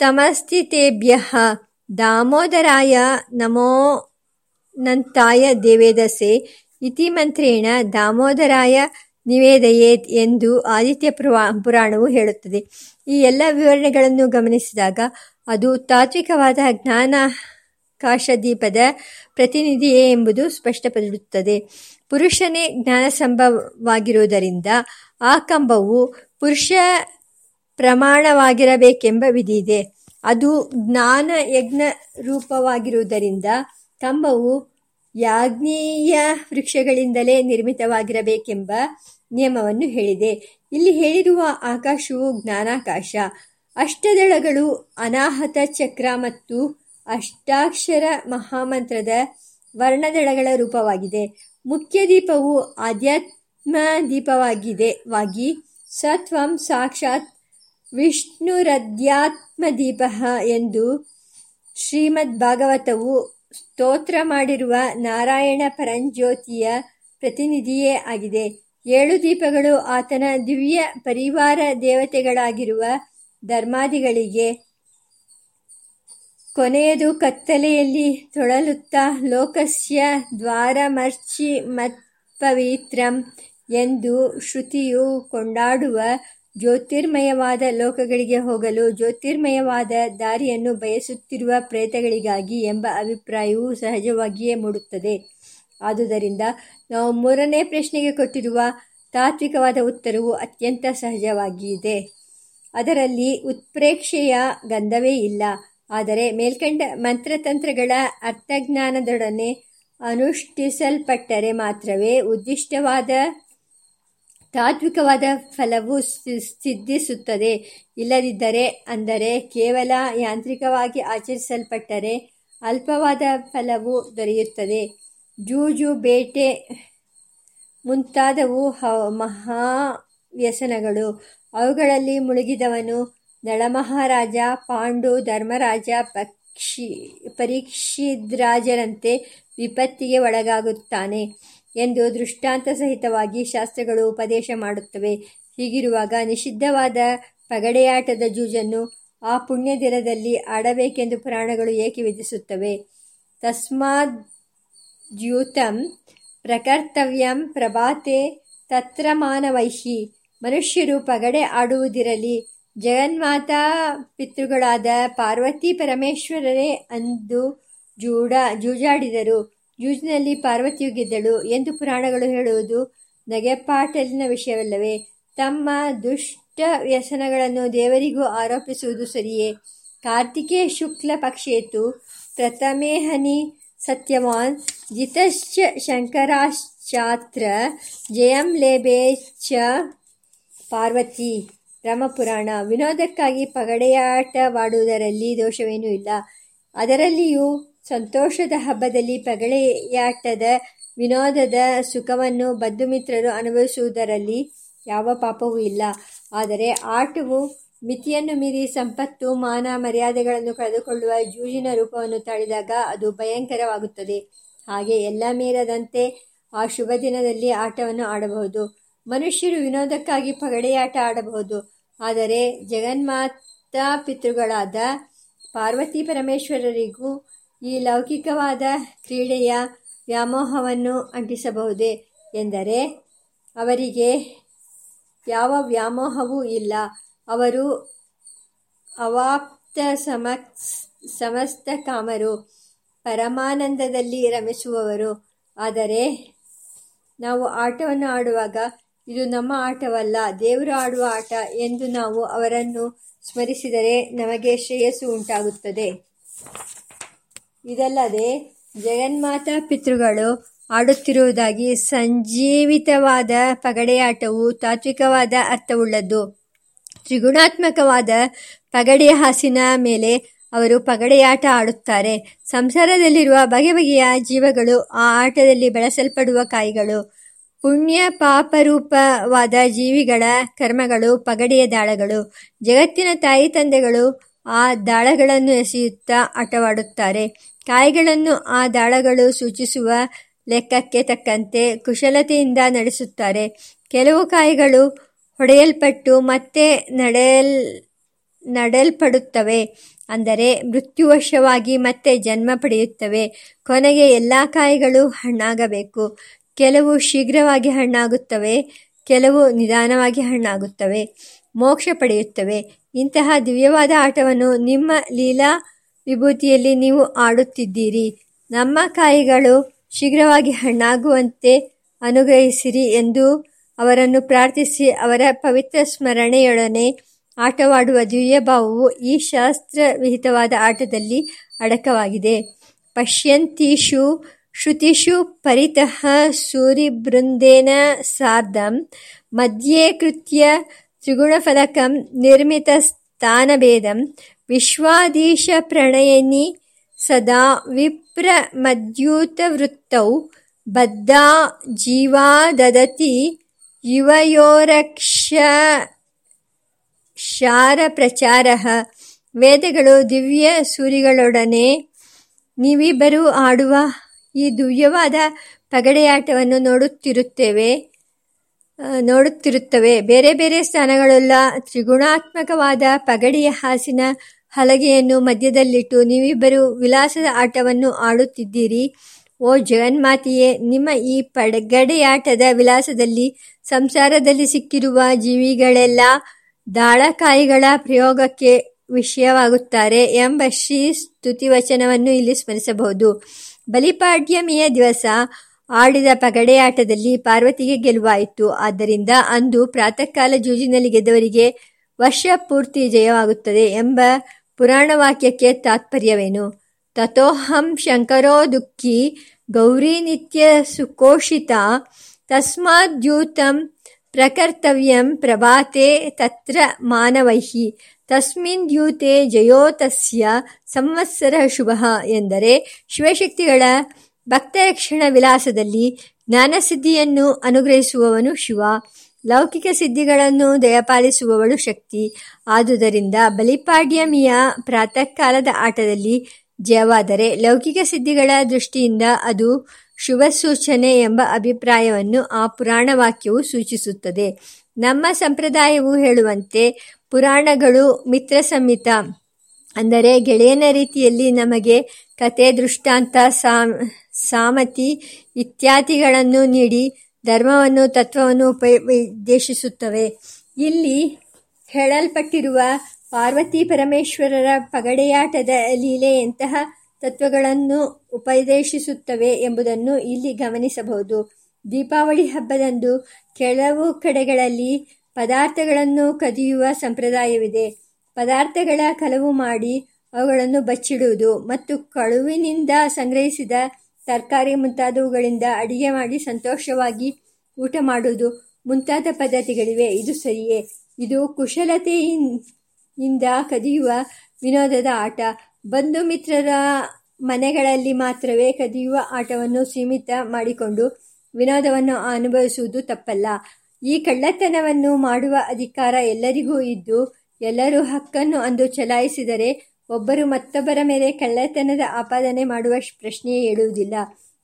तमस्तितेभ्यः दामोदराय ನಮೋನಂತಾಯ ದೇವೇದಸೆ ಇತಿ ಮಂತ್ರೇಣ ದಾಮೋದರಾಯ ನಿವೇದಯೇತ್ ಎಂದು ಆದಿತ್ಯ ಪುರಾಣವು ಹೇಳುತ್ತದೆ ಈ ಎಲ್ಲ ವಿವರಣೆಗಳನ್ನು ಗಮನಿಸಿದಾಗ ಅದು ತಾತ್ವಿಕವಾದ ಜ್ಞಾನಾಕಾಶದೀಪದ ಪ್ರತಿನಿಧಿಯೇ ಎಂಬುದು ಸ್ಪಷ್ಟಪಡುತ್ತದೆ ಪುರುಷನೇ ಜ್ಞಾನಸಂಭವಾಗಿರುವುದರಿಂದ ಆ ಕಂಬವು ಪುರುಷ ಪ್ರಮಾಣವಾಗಿರಬೇಕೆಂಬ ವಿಧಿಯಿದೆ. ಅದು ಜ್ಞಾನ ಯಜ್ಞ ರೂಪವಾಗಿರುವುದರಿಂದ ಕಂಬವು ಯಾಜ್ಞೀಯ ವೃಕ್ಷಗಳಿಂದಲೇ ನಿರ್ಮಿತವಾಗಿರಬೇಕೆಂಬ ನಿಯಮವನ್ನು ಹೇಳಿದೆ. ಇಲ್ಲಿ ಹೇಳಿರುವ ಆಕಾಶವು ಜ್ಞಾನಾಕಾಶ. ಅಷ್ಟದಳಗಳು ಅನಾಹತ ಚಕ್ರ ಮತ್ತು ಅಷ್ಟಾಕ್ಷರ ಮಹಾಮಂತ್ರದ ವರ್ಣದಳಗಳ ರೂಪವಾಗಿದೆ. ಮುಖ್ಯ ದೀಪವು ಆಧ್ಯಾತ್ಮ ದೀಪವಾಗಿದೆ ವಾಗಿ ಸತ್ವಂ ಸಾಕ್ಷಾತ್ ವಿಷ್ಣುರಧ್ಯಾತ್ಮದೀಪ ಎಂದು ಶ್ರೀಮದ್ ಭಾಗವತವು ಸ್ತೋತ್ರ ಮಾಡಿರುವ ನಾರಾಯಣ ಪರಂಜ್ಯೋತಿಯ ಪ್ರತಿನಿಧಿಯೇ ಆಗಿದೆ. ಏಳು ದೀಪಗಳು ಆತನ ದಿವ್ಯ ಪರಿವಾರ ದೇವತೆಗಳಾಗಿರುವ ಧರ್ಮಾದಿಗಳಿಗೆ ಕೊನೆಯದು ಕತ್ತಲೆಯಲ್ಲಿ ತೊಳಲುತ್ತ ಲೋಕಸ್ಯ ದ್ವಾರಮರ್ಚಿ ಮತ್ಪವಿತ್ರಂ ಎಂದು ಶ್ರುತಿಯು ಕೊಂಡಾಡುವ ಜ್ಯೋತಿರ್ಮಯವಾದ ಲೋಕಗಳಿಗೆ ಹೋಗಲು ಜ್ಯೋತಿರ್ಮಯವಾದ ದಾರಿಯನ್ನು ಬಯಸುತ್ತಿರುವ ಪ್ರೇತಗಳಿಗಾಗಿ ಎಂಬ ಅಭಿಪ್ರಾಯವು ಸಹಜವಾಗಿಯೇ ಮೂಡುತ್ತದೆ. ಆದುದರಿಂದ ನಾವು ಮೂರನೇ ಪ್ರಶ್ನೆಗೆ ಕೊಟ್ಟಿರುವ ತಾತ್ವಿಕವಾದ ಉತ್ತರವು ಅತ್ಯಂತ ಸಹಜವಾಗಿದೆ. ಅದರಲ್ಲಿ ಉತ್ಪ್ರೇಕ್ಷೆಯ ಗಂಧವೇ ಇಲ್ಲ. ಆದರೆ ಮೇಲ್ಕಂಡ ಮಂತ್ರತಂತ್ರಗಳ ಅರ್ಥಜ್ಞಾನದೊಡನೆ ಅನುಷ್ಠಿಸಲ್ಪಟ್ಟರೆ ಮಾತ್ರವೇ ಉದ್ದಿಷ್ಟವಾದ ತಾತ್ವಿಕವಾದ ಫಲವು ಸಿದ್ಧಿಸುತ್ತದೆ. ಇಲ್ಲದಿದ್ದರೆ, ಅಂದರೆ ಕೇವಲ ಯಾಂತ್ರಿಕವಾಗಿ ಆಚರಿಸಲ್ಪಟ್ಟರೆ ಅಲ್ಪವಾದ ಫಲವು ದೊರೆಯುತ್ತದೆ. ಜೂಜು, ಬೇಟೆ ಮುಂತಾದವು ಮಹಾ ವ್ಯಸನಗಳು ಅವುಗಳಲ್ಲಿ ಮುಳುಗಿದವನು ನಳಮಹಾರಾಜ ಪಾಂಡು, ಧರ್ಮರಾಜ ಪಕ್ಷಿ ಪರೀಕ್ಷಿದ್ರಾಜರಂತೆ ವಿಪತ್ತಿಗೆ ಒಳಗಾಗುತ್ತಾನೆ ಎಂದು ದೃಷ್ಟಾಂತ ಸಹಿತವಾಗಿ ಶಾಸ್ತ್ರಗಳು ಉಪದೇಶ ಮಾಡುತ್ತವೆ. ಹೀಗಿರುವಾಗ ನಿಷಿದ್ಧವಾದ ಪಗಡೆಯಾಟದ ಜೂಜನ್ನು ಆ ಪುಣ್ಯ ದಿನದಲ್ಲಿ ಆಡಬೇಕೆಂದು ಪುರಾಣಗಳು ಏಕೆ ವಿಧಿಸುತ್ತವೆ? ತಸ್ಮಾದ್ಯೂತಂ ಪ್ರಕರ್ತವ್ಯಂ ಪ್ರಭಾತೆ ತತ್ರ ಮಾನವೈಹಿ. ಮನುಷ್ಯರು ಪಗಡೆ ಆಡುವುದಿರಲಿ ಜಗನ್ಮಾತಾ ಪಿತೃಗಳಾದ ಪಾರ್ವತಿ ಪರಮೇಶ್ವರರೇ ಅಂದು ಜೂಡ, ಜೂಜಾಡಿದರು. ಜೂಜಿನಲ್ಲಿ ಪಾರ್ವತಿಯು ಗೆದ್ದಳು ಎಂದು ಪುರಾಣಗಳು ಹೇಳುವುದು ನಗೆಪಾಟಲಿನ ವಿಷಯವಲ್ಲವೇ. ತಮ್ಮ ದುಷ್ಟ ವ್ಯಸನಗಳನ್ನು ದೇವರಿಗೂ ಆರೋಪಿಸುವುದು ಸರಿಯೇ. ಕಾರ್ತಿಕೇ ಶುಕ್ಲ ಪಕ್ಷೇತು ಪ್ರಥಮೇಹನಿ ಸತ್ಯವಾನ್ ಜಿತಶ್ಚ ಶಂಕರಾಶ್ಚಾತ್ರ ಜಯಂ ಲೇಬೆ ಚ ಪಾರ್ವತಿ. ರಾಮಪುರಾಣ ವಿನೋದಕ್ಕಾಗಿ ಪಗಡೆಯಾಟವಾಡುವುದರಲ್ಲಿ ದೋಷವೇನೂ ಇಲ್ಲ. ಅದರಲ್ಲಿಯೂ ಸಂತೋಷದ ಹಬ್ಬದಲ್ಲಿ ಪಗಡೆಯಾಟದ ವಿನೋದದ ಸುಖವನ್ನು ಬದ್ಧುಮಿತ್ರರು ಅನುಭವಿಸುವುದರಲ್ಲಿ ಯಾವ ಪಾಪವೂ ಇಲ್ಲ. ಆದರೆ ಆಟವು ಮಿತಿಯನ್ನು ಮೀರಿ ಸಂಪತ್ತು, ಮಾನ, ಮರ್ಯಾದೆಗಳನ್ನು ಕಳೆದುಕೊಳ್ಳುವ ಜೂಜಿನ ರೂಪವನ್ನು ತಾಳಿದಾಗ ಅದು ಭಯಂಕರವಾಗುತ್ತದೆ. ಹಾಗೆ ಎಲ್ಲ ಮೀರದಂತೆ ಆ ಶುಭ ದಿನದಲ್ಲಿ ಆಟವನ್ನು ಆಡಬಹುದು. ಮನುಷ್ಯರು ವಿನೋದಕ್ಕಾಗಿ ಪಗಡೆಯಾಟ ಆಡಬಹುದು. ಆದರೆ ಜಗನ್ಮಾತಾ ಪಿತೃಗಳಾದ ಪಾರ್ವತಿ ಪರಮೇಶ್ವರರಿಗೂ ಈ ಲೌಕಿಕವಾದ ಕ್ರೀಡೆಯ ವ್ಯಾಮೋಹವನ್ನು ಅಂಟಿಸಬಹುದೇ ಎಂದರೆ ಅವರಿಗೆ ಯಾವ ವ್ಯಾಮೋಹವೂ ಇಲ್ಲ. ಅವರು ಅವಾಪ್ತ ಸಮಸ್, ಸಮಸ್ತ ಕಾಮರು, ಪರಮಾನಂದದಲ್ಲಿ ರಮಿಸುವವರು. ಆದರೆ ನಾವು ಆಟವನ್ನು ಆಡುವಾಗ ಇದು ನಮ್ಮ ಆಟವಲ್ಲ, ದೇವರು ಆಡುವ ಆಟ ಎಂದು ನಾವು ಅವರನ್ನು ಸ್ಮರಿಸಿದರೆ ನಮಗೆ ಶ್ರೇಯಸ್ಸು ಉಂಟಾಗುತ್ತದೆ. ಇದಲ್ಲದೆ, ಜಗನ್ಮಾತಾ ಪಿತೃಗಳು ಆಡುತ್ತಿರುವುದಾಗಿ ಸಂಜೀವಿತವಾದ ಪಗಡೆಯಾಟವು ತಾತ್ವಿಕವಾದ ಅರ್ಥವುಳ್ಳದ್ದು. ತ್ರಿಗುಣಾತ್ಮಕವಾದ ಪಗಡೆಯ ಹಾಸಿನ ಮೇಲೆ ಅವರು ಪಗಡೆಯಾಟ ಆಡುತ್ತಾರೆ. ಸಂಸಾರದಲ್ಲಿರುವ ಬಗೆ ಬಗೆಯ ಜೀವಗಳು ಆ ಆಟದಲ್ಲಿ ಬೆಳೆಸಲ್ಪಡುವ ಕಾಯಿಗಳು. ಪುಣ್ಯ ಪಾಪರೂಪವಾದ ಜೀವಿಗಳ ಕರ್ಮಗಳು, ಪಗಡೆಯ ದಾಳಗಳು, ಜಗತ್ತಿನ ತಾಯಿ ತಂದೆಗಳು ಆ ದಾಳಗಳನ್ನು ಎಸೆಯುತ್ತಾ ಆಟವಾಡುತ್ತಾರೆ. ಕಾಯಿಗಳನ್ನು ಆ ದಾಳಗಳು ಸೂಚಿಸುವ ಲೆಕ್ಕಕ್ಕೆ ತಕ್ಕಂತೆ ಕುಶಲತೆಯಿಂದ ನಡೆಸುತ್ತಾರೆ. ಕೆಲವು ಕಾಯಿಗಳು ಹೊಡೆಯಲ್ಪಟ್ಟು ಮತ್ತೆ ನಡೆಯಲ್, ನಡೆಯಲ್ಪಡುತ್ತವೆ. ಅಂದರೆ ಮೃತ್ಯುವಶವಾಗಿ ಮತ್ತೆ ಜನ್ಮ ಪಡೆಯುತ್ತವೆ. ಕೊನೆಗೆ ಎಲ್ಲ ಕಾಯಿಗಳು ಹಣ್ಣಾಗಬೇಕು. ಕೆಲವು ಶೀಘ್ರವಾಗಿ ಹಣ್ಣಾಗುತ್ತವೆ, ಕೆಲವು ನಿಧಾನವಾಗಿ ಹಣ್ಣಾಗುತ್ತವೆ, ಮೋಕ್ಷ ಪಡೆಯುತ್ತವೆ. ಇಂತಹ ದಿವ್ಯವಾದ ಆಟವನ್ನು ನಿಮ್ಮ ಲೀಲಾ ವಿಭೂತಿಯಲ್ಲಿ ನೀವು ಆಡುತ್ತಿದ್ದೀರಿ. ನಮ್ಮ ಕಾಯಿಗಳು ಶೀಘ್ರವಾಗಿ ಹಣ್ಣಾಗುವಂತೆ ಅನುಗ್ರಹಿಸಿರಿ ಎಂದು ಅವರನ್ನು ಪ್ರಾರ್ಥಿಸಿ ಅವರ ಪವಿತ್ರ ಸ್ಮರಣೆಯೊಡನೆ ಆಟವಾಡುವ ದಿವ್ಯಭಾವವು ಈ ಶಾಸ್ತ್ರ ವಿಹಿತವಾದ ಆಟದಲ್ಲಿ ಅಡಕವಾಗಿದೆ. ಪಶ್ಯಂತೀಷು ಶ್ರುತಿಷು ಪರಿತಃ ಸೂರಿಬೃಂದೇನ ಸಾರ್ಧಂ, ಮಧ್ಯೆ ಕೃತ್ಯ ತ್ರಿಗುಣಫಲಕಂ ನಿರ್ಮಿತಸ್ಥಾನಭೇದಂ ವಿಶ್ವಾಧೀಶಪ್ರಣಯಿನಿ ಸದಾ ವಿಪ್ರಮದ್ಯೂತವೃತ್ತೌ, ಬದ್ಧ ಜೀವಾ ದದತಿ ಪ್ರಚಾರ ವೇದಗಳು ದಿವ್ಯ ಸೂರಿಗಳೊಡನೆ ನೀವಿಬ್ಬರೂ ಆಡುವ ಈ ದಿವ್ಯವಾದ ಪಗಡೆಯಾಟವನ್ನು ನೋಡುತ್ತಿರುತ್ತೇವೆ ನೋಡುತ್ತಿರುತ್ತವೆ. ಬೇರೆ ಬೇರೆ ಸ್ಥಾನಗಳೆಲ್ಲ ತ್ರಿಗುಣಾತ್ಮಕವಾದ ಪಗಡಿಯ ಹಾಸಿನ ಹಲಗೆಯನ್ನು ಮಧ್ಯದಲ್ಲಿಟ್ಟು ನೀವಿಬ್ಬರು ವಿಲಾಸದ ಆಟವನ್ನು ಆಡುತ್ತಿದ್ದೀರಿ. ಓ ಜಗನ್ಮಾತೆಯೇ, ನಿಮ್ಮ ಈ ಪಡಗಡೆಯಾಟದ ವಿಲಾಸದಲ್ಲಿ ಸಂಸಾರದಲ್ಲಿ ಸಿಕ್ಕಿರುವ ಜೀವಿಗಳೆಲ್ಲ ದಾಳಕಾಯಿಗಳ ಪ್ರಯೋಗಕ್ಕೆ ವಿಷಯವಾಗುತ್ತಾರೆ ಎಂಬ ಶ್ರೀ ಸ್ತುತಿವಚನವನ್ನು ಇಲ್ಲಿ ಸ್ಮರಿಸಬಹುದು. ಬಲಿಪಾಡ್ಯಮಿಯ ದಿವಸ ಆಡಿದ ಪಗಡೆಯಾಟದಲ್ಲಿ ಪಾರ್ವತಿಗೆ ಗೆಲುವಾಯಿತು. ಆದ್ದರಿಂದ ಅಂದು ಪ್ರಾತಃಕಾಲ ಜೂಜಿನಲ್ಲಿ ಗೆದ್ದವರಿಗೆ ವರ್ಷ ಪೂರ್ತಿ ಜಯವಾಗುತ್ತದೆ ಎಂಬ ಪುರಾಣ ವಾಕ್ಯಕ್ಕೆ ತಾತ್ಪರ್ಯವೇನು? ತಥೋಹಂ ಶಂಕರೋ ದುಃಖಿ ಗೌರಿ ನಿತ್ಯ ಸುಕೋಷಿತ ತಸ್ಮಾದ್ಯೂತಂ ಪ್ರಕರ್ತವ್ಯಂ ಪ್ರಭಾತೆ ತತ್ರ ಮಾನವೈಹಿ ತಸ್ಮಿನ್ ದ್ಯೂತೆ ಜಯೋತಸ್ಯ ಸಂವತ್ಸರ ಶುಭ ಎಂದರೆ ಶಿವಶಕ್ತಿಗಳ ಭಕ್ತರಕ್ಷಣ ವಿಲಾಸದಲ್ಲಿ ಜ್ಞಾನಸಿದ್ಧಿಯನ್ನು ಅನುಗ್ರಹಿಸುವವನು ಶಿವ. ಲೌಕಿಕ ಸಿದ್ಧಿಗಳನ್ನು ದಯಪಾಲಿಸುವವಳು ಶಕ್ತಿ. ಆದುದರಿಂದ ಬಲಿಪಾಡ್ಯಮಿಯ ಪ್ರಾತಃಕಾಲದ ಆಟದಲ್ಲಿ ಜಯವಾದರೆ ಲೌಕಿಕ ಸಿದ್ಧಿಗಳ ದೃಷ್ಟಿಯಿಂದ ಅದು ಶುಭ ಸೂಚನೆ ಎಂಬ ಅಭಿಪ್ರಾಯವನ್ನು ಆ ಪುರಾಣ ವಾಕ್ಯವು ಸೂಚಿಸುತ್ತದೆ. ನಮ್ಮ ಸಂಪ್ರದಾಯವು ಹೇಳುವಂತೆ ಪುರಾಣಗಳು ಮಿತ್ರ ಸಂಹಿತ ಅಂದರೆ ಗೆಳೆಯನ ರೀತಿಯಲ್ಲಿ ನಮಗೆ ಕತೆ ದೃಷ್ಟಾಂತ ಸಾಮತಿ ಇತ್ಯಾದಿಗಳನ್ನು ನೀಡಿ ಧರ್ಮವನ್ನು, ತತ್ವವನ್ನು ಉಪದೇಶಿಸುತ್ತವೆ. ಇಲ್ಲಿ ಹೇಳಲ್ಪಟ್ಟಿರುವ ಪಾರ್ವತಿ ಪರಮೇಶ್ವರರ ಪಗಡೆಯಾಟದ ಲೀಲೆಯಂತಹ ತತ್ವಗಳನ್ನು ಉಪದೇಶಿಸುತ್ತವೆ ಎಂಬುದನ್ನು ಇಲ್ಲಿ ಗಮನಿಸಬಹುದು. ದೀಪಾವಳಿ ಹಬ್ಬದಂದು ಕೆಲವು ಕಡೆಗಳಲ್ಲಿ ಪದಾರ್ಥಗಳನ್ನು ಕದಿಯುವ ಸಂಪ್ರದಾಯವಿದೆ. ಪದಾರ್ಥಗಳ ಕಲವು ಮಾಡಿ ಅವುಗಳನ್ನು ಬಚ್ಚಿಡುವುದು ಮತ್ತು ಕಳುವಿನಿಂದ ಸಂಗ್ರಹಿಸಿದ ತರಕಾರಿ ಮುಂತಾದವುಗಳಿಂದ ಅಡಿಗೆ ಮಾಡಿ ಸಂತೋಷವಾಗಿ ಊಟ ಮಾಡುವುದು ಮುಂತಾದ ಪದ್ಧತಿಗಳಿವೆ. ಇದು ಸರಿಯೇ. ಇದು ಕುಶಲತೆಯಿಂದ ಕದಿಯುವ ವಿನೋದದ ಆಟ. ಬಂಧು ಮಿತ್ರರ ಮನೆಗಳಲ್ಲಿ ಮಾತ್ರವೇ ಕದಿಯುವ ಆಟವನ್ನು ಸೀಮಿತ ಮಾಡಿಕೊಂಡು ವಿನೋದವನ್ನು ಅನುಭವಿಸುವುದು ತಪ್ಪಲ್ಲ. ಈ ಕಳ್ಳತನವನ್ನು ಮಾಡುವ ಅಧಿಕಾರ ಎಲ್ಲರಿಗೂ ಇದ್ದು, ಎಲ್ಲರೂ ಹಕ್ಕನ್ನು ಅಂದು ಚಲಾಯಿಸಿದರೆ ಒಬ್ಬರು ಮತ್ತೊಬ್ಬರ ಮೇಲೆ ಕಳ್ಳತನದ ಆಪಾದನೆ ಮಾಡುವ ಪ್ರಶ್ನೆಯೇ ಹೇಳುವುದಿಲ್ಲ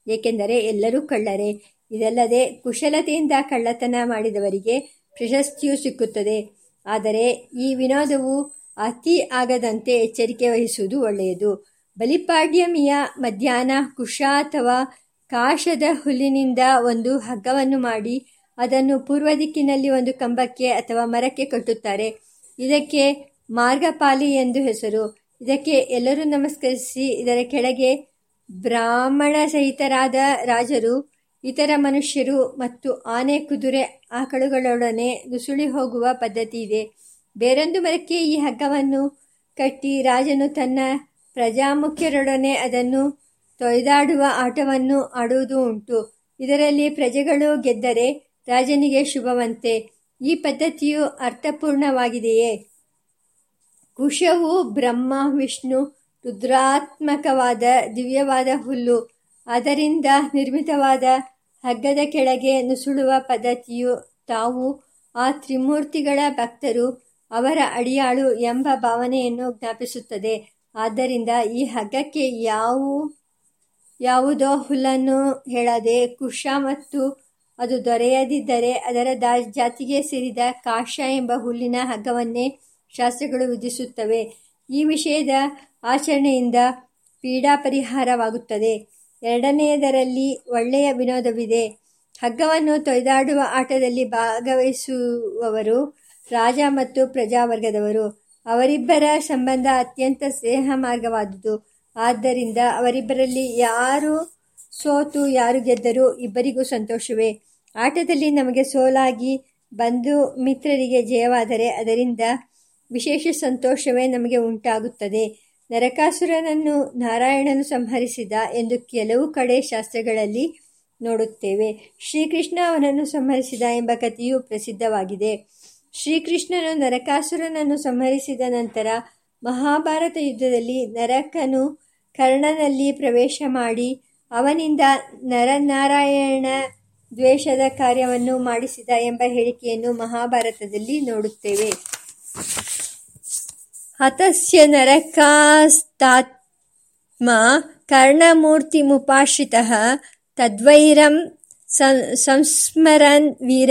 ಏಕೆಂದರೆ ಎಲ್ಲರೂ ಕಳ್ಳರೆ. ಇದಲ್ಲದೆ ಕುಶಲತೆಯಿಂದ ಕಳ್ಳತನ ಮಾಡಿದವರಿಗೆ ಪ್ರಶಸ್ತಿಯೂ ಸಿಕ್ಕುತ್ತದೆ. ಆದರೆ ಈ ವಿನೋದವು ಅತಿ ಆಗದಂತೆ ಎಚ್ಚರಿಕೆ ವಹಿಸುವುದು ಒಳ್ಳೆಯದು. ಬಲಿಪಾಡ್ಯಮಿಯ ಮಧ್ಯಾಹ್ನ ಕುಶ ಅಥವಾ ಕಾಶದ ಹುಲ್ಲಿನಿಂದ ಒಂದು ಹಗ್ಗವನ್ನು ಮಾಡಿ ಅದನ್ನು ಪೂರ್ವ ದಿಕ್ಕಿನಲ್ಲಿ ಒಂದು ಕಂಬಕ್ಕೆ ಅಥವಾ ಮರಕ್ಕೆ ಕಟ್ಟುತ್ತಾರೆ. ಇದಕ್ಕೆ ಮಾರ್ಗಪಾಲಿ ಎಂದು ಹೆಸರು. ಇದಕ್ಕೆ ಎಲ್ಲರೂ ನಮಸ್ಕರಿಸಿ ಇದರ ಕೆಳಗೆ ಬ್ರಾಹ್ಮಣ ಸಹಿತರಾದ ರಾಜರು, ಇತರ ಮನುಷ್ಯರು ಮತ್ತು ಆನೆ ಕುದುರೆ ಆಕಳುಗಳೊಡನೆ ನುಸುಳಿ ಹೋಗುವ ಪದ್ಧತಿ ಇದೆ. ಬೇರೊಂದು ಮರಕ್ಕೆ ಈ ಹಗ್ಗವನ್ನು ಕಟ್ಟಿ ರಾಜನು ತನ್ನ ಪ್ರಜಾಮುಖ್ಯರೊಡನೆ ಅದನ್ನು ತೊಯ್ದಾಡುವ ಆಟವನ್ನು ಆಡುವುದು ಉಂಟು. ಇದರಲ್ಲಿ ಪ್ರಜೆಗಳು ಗೆದ್ದರೆ ರಾಜನಿಗೆ ಶುಭವಂತೆ. ಈ ಪದ್ಧತಿಯು ಅರ್ಥಪೂರ್ಣವಾಗಿದೆಯೇ? ಕುಶವು ಬ್ರಹ್ಮ, ವಿಷ್ಣು, ರುದ್ರಾತ್ಮಕವಾದ ದಿವ್ಯವಾದ ಹುಲ್ಲು. ಅದರಿಂದ ನಿರ್ಮಿತವಾದ ಹಗ್ಗದ ಕೆಳಗೆ ನುಸುಳುವ ಪದ್ಧತಿಯು ತಾವು ಆ ತ್ರಿಮೂರ್ತಿಗಳ ಭಕ್ತರು ಅವರ ಅಡಿಯಾಳು ಎಂಬ ಭಾವನೆಯನ್ನು ಜ್ಞಾಪಿಸುತ್ತದೆ. ಆದ್ದರಿಂದ ಈ ಹಗ್ಗಕ್ಕೆ ಯಾವ, ಯಾವುದೋ ಹುಲ್ಲನ್ನು ಹೇಳದೆ ಕುಶ ಮತ್ತು ಅದು ದೊರೆಯದಿದ್ದರೆ ಅದರ ದಾ, ಜಾತಿಗೆ ಸೇರಿದ ಕಾಶ ಎಂಬ ಹುಲ್ಲಿನ ಹಗ್ಗವನ್ನೇ ಶಾಸ್ತ್ರಗಳು ವಿಧಿಸುತ್ತವೆ. ಈ ವಿಷಯದ ಆಚರಣೆಯಿಂದ ಪೀಡಾ ಪರಿಹಾರವಾಗುತ್ತದೆ. ಎರಡನೆಯದರಲ್ಲಿ ಒಳ್ಳೆಯ ವಿನೋದವಿದೆ. ಹಗ್ಗವನ್ನು ತೊಯ್ದಾಡುವ ಆಟದಲ್ಲಿ ಭಾಗವಹಿಸುವವರು ರಾಜ ಮತ್ತು ಪ್ರಜಾವರ್ಗದವರು. ಅವರಿಬ್ಬರ ಸಂಬಂಧ ಅತ್ಯಂತ ಸ್ನೇಹ ಮಾರ್ಗವಾದುದು ಆದ್ದರಿಂದ ಅವರಿಬ್ಬರಲ್ಲಿ ಯಾರು ಸೋತು, ಯಾರು ಗೆದ್ದರೂ ಇಬ್ಬರಿಗೂ ಸಂತೋಷವೇ. ಆಟದಲ್ಲಿ ನಮಗೆ ಸೋಲಾಗಿ ಬಂಧು ಮಿತ್ರರಿಗೆ ಜಯವಾದರೆ ಅದರಿಂದ ವಿಶೇಷ ಸಂತೋಷವೇ ನಮಗೆ ಉಂಟಾಗುತ್ತದೆ. ನರಕಾಸುರನನ್ನು ನಾರಾಯಣನು ಸಂಹರಿಸಿದ ಎಂದು ಕೆಲವು ಕಡೆ ಶಾಸ್ತ್ರಗಳಲ್ಲಿ ನೋಡುತ್ತೇವೆ. ಶ್ರೀಕೃಷ್ಣ ಅವನನ್ನು ಸಂಹರಿಸಿದ ಎಂಬ ಕಥೆಯು ಪ್ರಸಿದ್ಧವಾಗಿದೆ. ಶ್ರೀಕೃಷ್ಣನು ನರಕಾಸುರನನ್ನು ಸಂಹರಿಸಿದ ನಂತರ ಮಹಾಭಾರತ ಯುದ್ಧದಲ್ಲಿ ನರಕನು ಕರ್ಣನಲ್ಲಿ ಪ್ರವೇಶ ಮಾಡಿ ಅವನಿಂದ ನರನಾರಾಯಣ ದ್ವೇಷದ ಕಾರ್ಯವನ್ನು ಮಾಡಿಸಿದ ಎಂಬ ಹೇಳಿಕೆಯನ್ನು ಮಹಾಭಾರತದಲ್ಲಿ ನೋಡುತ್ತೇವೆ. ಹತಸ್ಯ ನರಕಾಸ್ತಾತ್ಮ ಕರ್ಣಮೂರ್ತಿ ಮುಪಾಶ್ರಿತ ತದ್ವೈರಂ ಸಂಸ್ಮರನ್ ವೀರ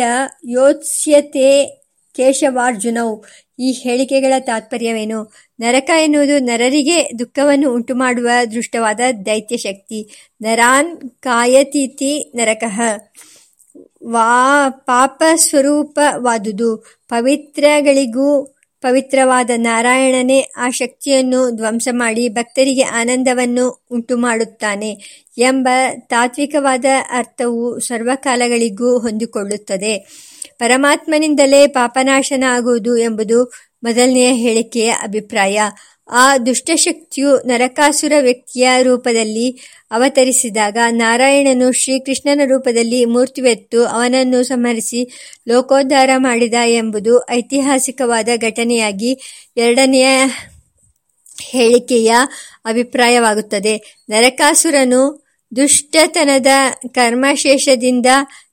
ಯೋತ್ಸ್ಯತೆ ಕೇಶವಾರ್ಜುನೌ ಈ ಹೇಳಿಕೆಗಳ ತಾತ್ಪರ್ಯವೇನು? ನರಕ ಎನ್ನುವುದು ನರರಿಗೆ ದುಃಖವನ್ನು ಉಂಟುಮಾಡುವ ದೃಷ್ಟವಾದ ದೈತ್ಯ ಶಕ್ತಿ ನರಾನ್ ಕಾಯತೀತಿ ನರಕಃ. ವಾ ಪಾಪ ಸ್ವರೂಪವಾದುದು ಪವಿತ್ರಗಳಿಗೂ ಪವಿತ್ರವಾದ ನಾರಾಯಣನೇ ಆ ಶಕ್ತಿಯನ್ನು ಧ್ವಂಸ ಮಾಡಿ ಭಕ್ತರಿಗೆ ಆನಂದವನ್ನು ಉಂಟುಮಾಡುತ್ತಾನೆ ಎಂಬ ತಾತ್ವಿಕವಾದ ಅರ್ಥವು ಸರ್ವಕಾಲಗಳಿಗೂ ಹೊಂದಿಕೊಳ್ಳುತ್ತದೆ. ಪರಮಾತ್ಮನಿಂದಲೇ ಪಾಪನಾಶನ ಆಗುವುದು ಎಂಬುದು ಮೊದಲನೆಯ ಹೇಳಿಕೆಯ ಅಭಿಪ್ರಾಯ. ಆ ದುಷ್ಟಶಕ್ತಿಯು ನರಕಾಸುರ ವ್ಯಕ್ತಿಯ ರೂಪದಲ್ಲಿ ಅವತರಿಸಿದಾಗ ನಾರಾಯಣನು ಶ್ರೀಕೃಷ್ಣನ ರೂಪದಲ್ಲಿ ಮೂರ್ತಿವೆತ್ತು ಅವನನ್ನು ಸಂಹರಿಸಿ ಲೋಕೋದ್ಧಾರ ಮಾಡಿದ ಎಂಬುದು ಐತಿಹಾಸಿಕವಾದ ಘಟನೆಯಾಗಿ ಎರಡನೆಯ ಹೇಳಿಕೆಯ ಅಭಿಪ್ರಾಯವಾಗುತ್ತದೆ. ನರಕಾಸುರನು ದುಷ್ಟತನದ ಕರ್ಮಶೇಷದಿಂದ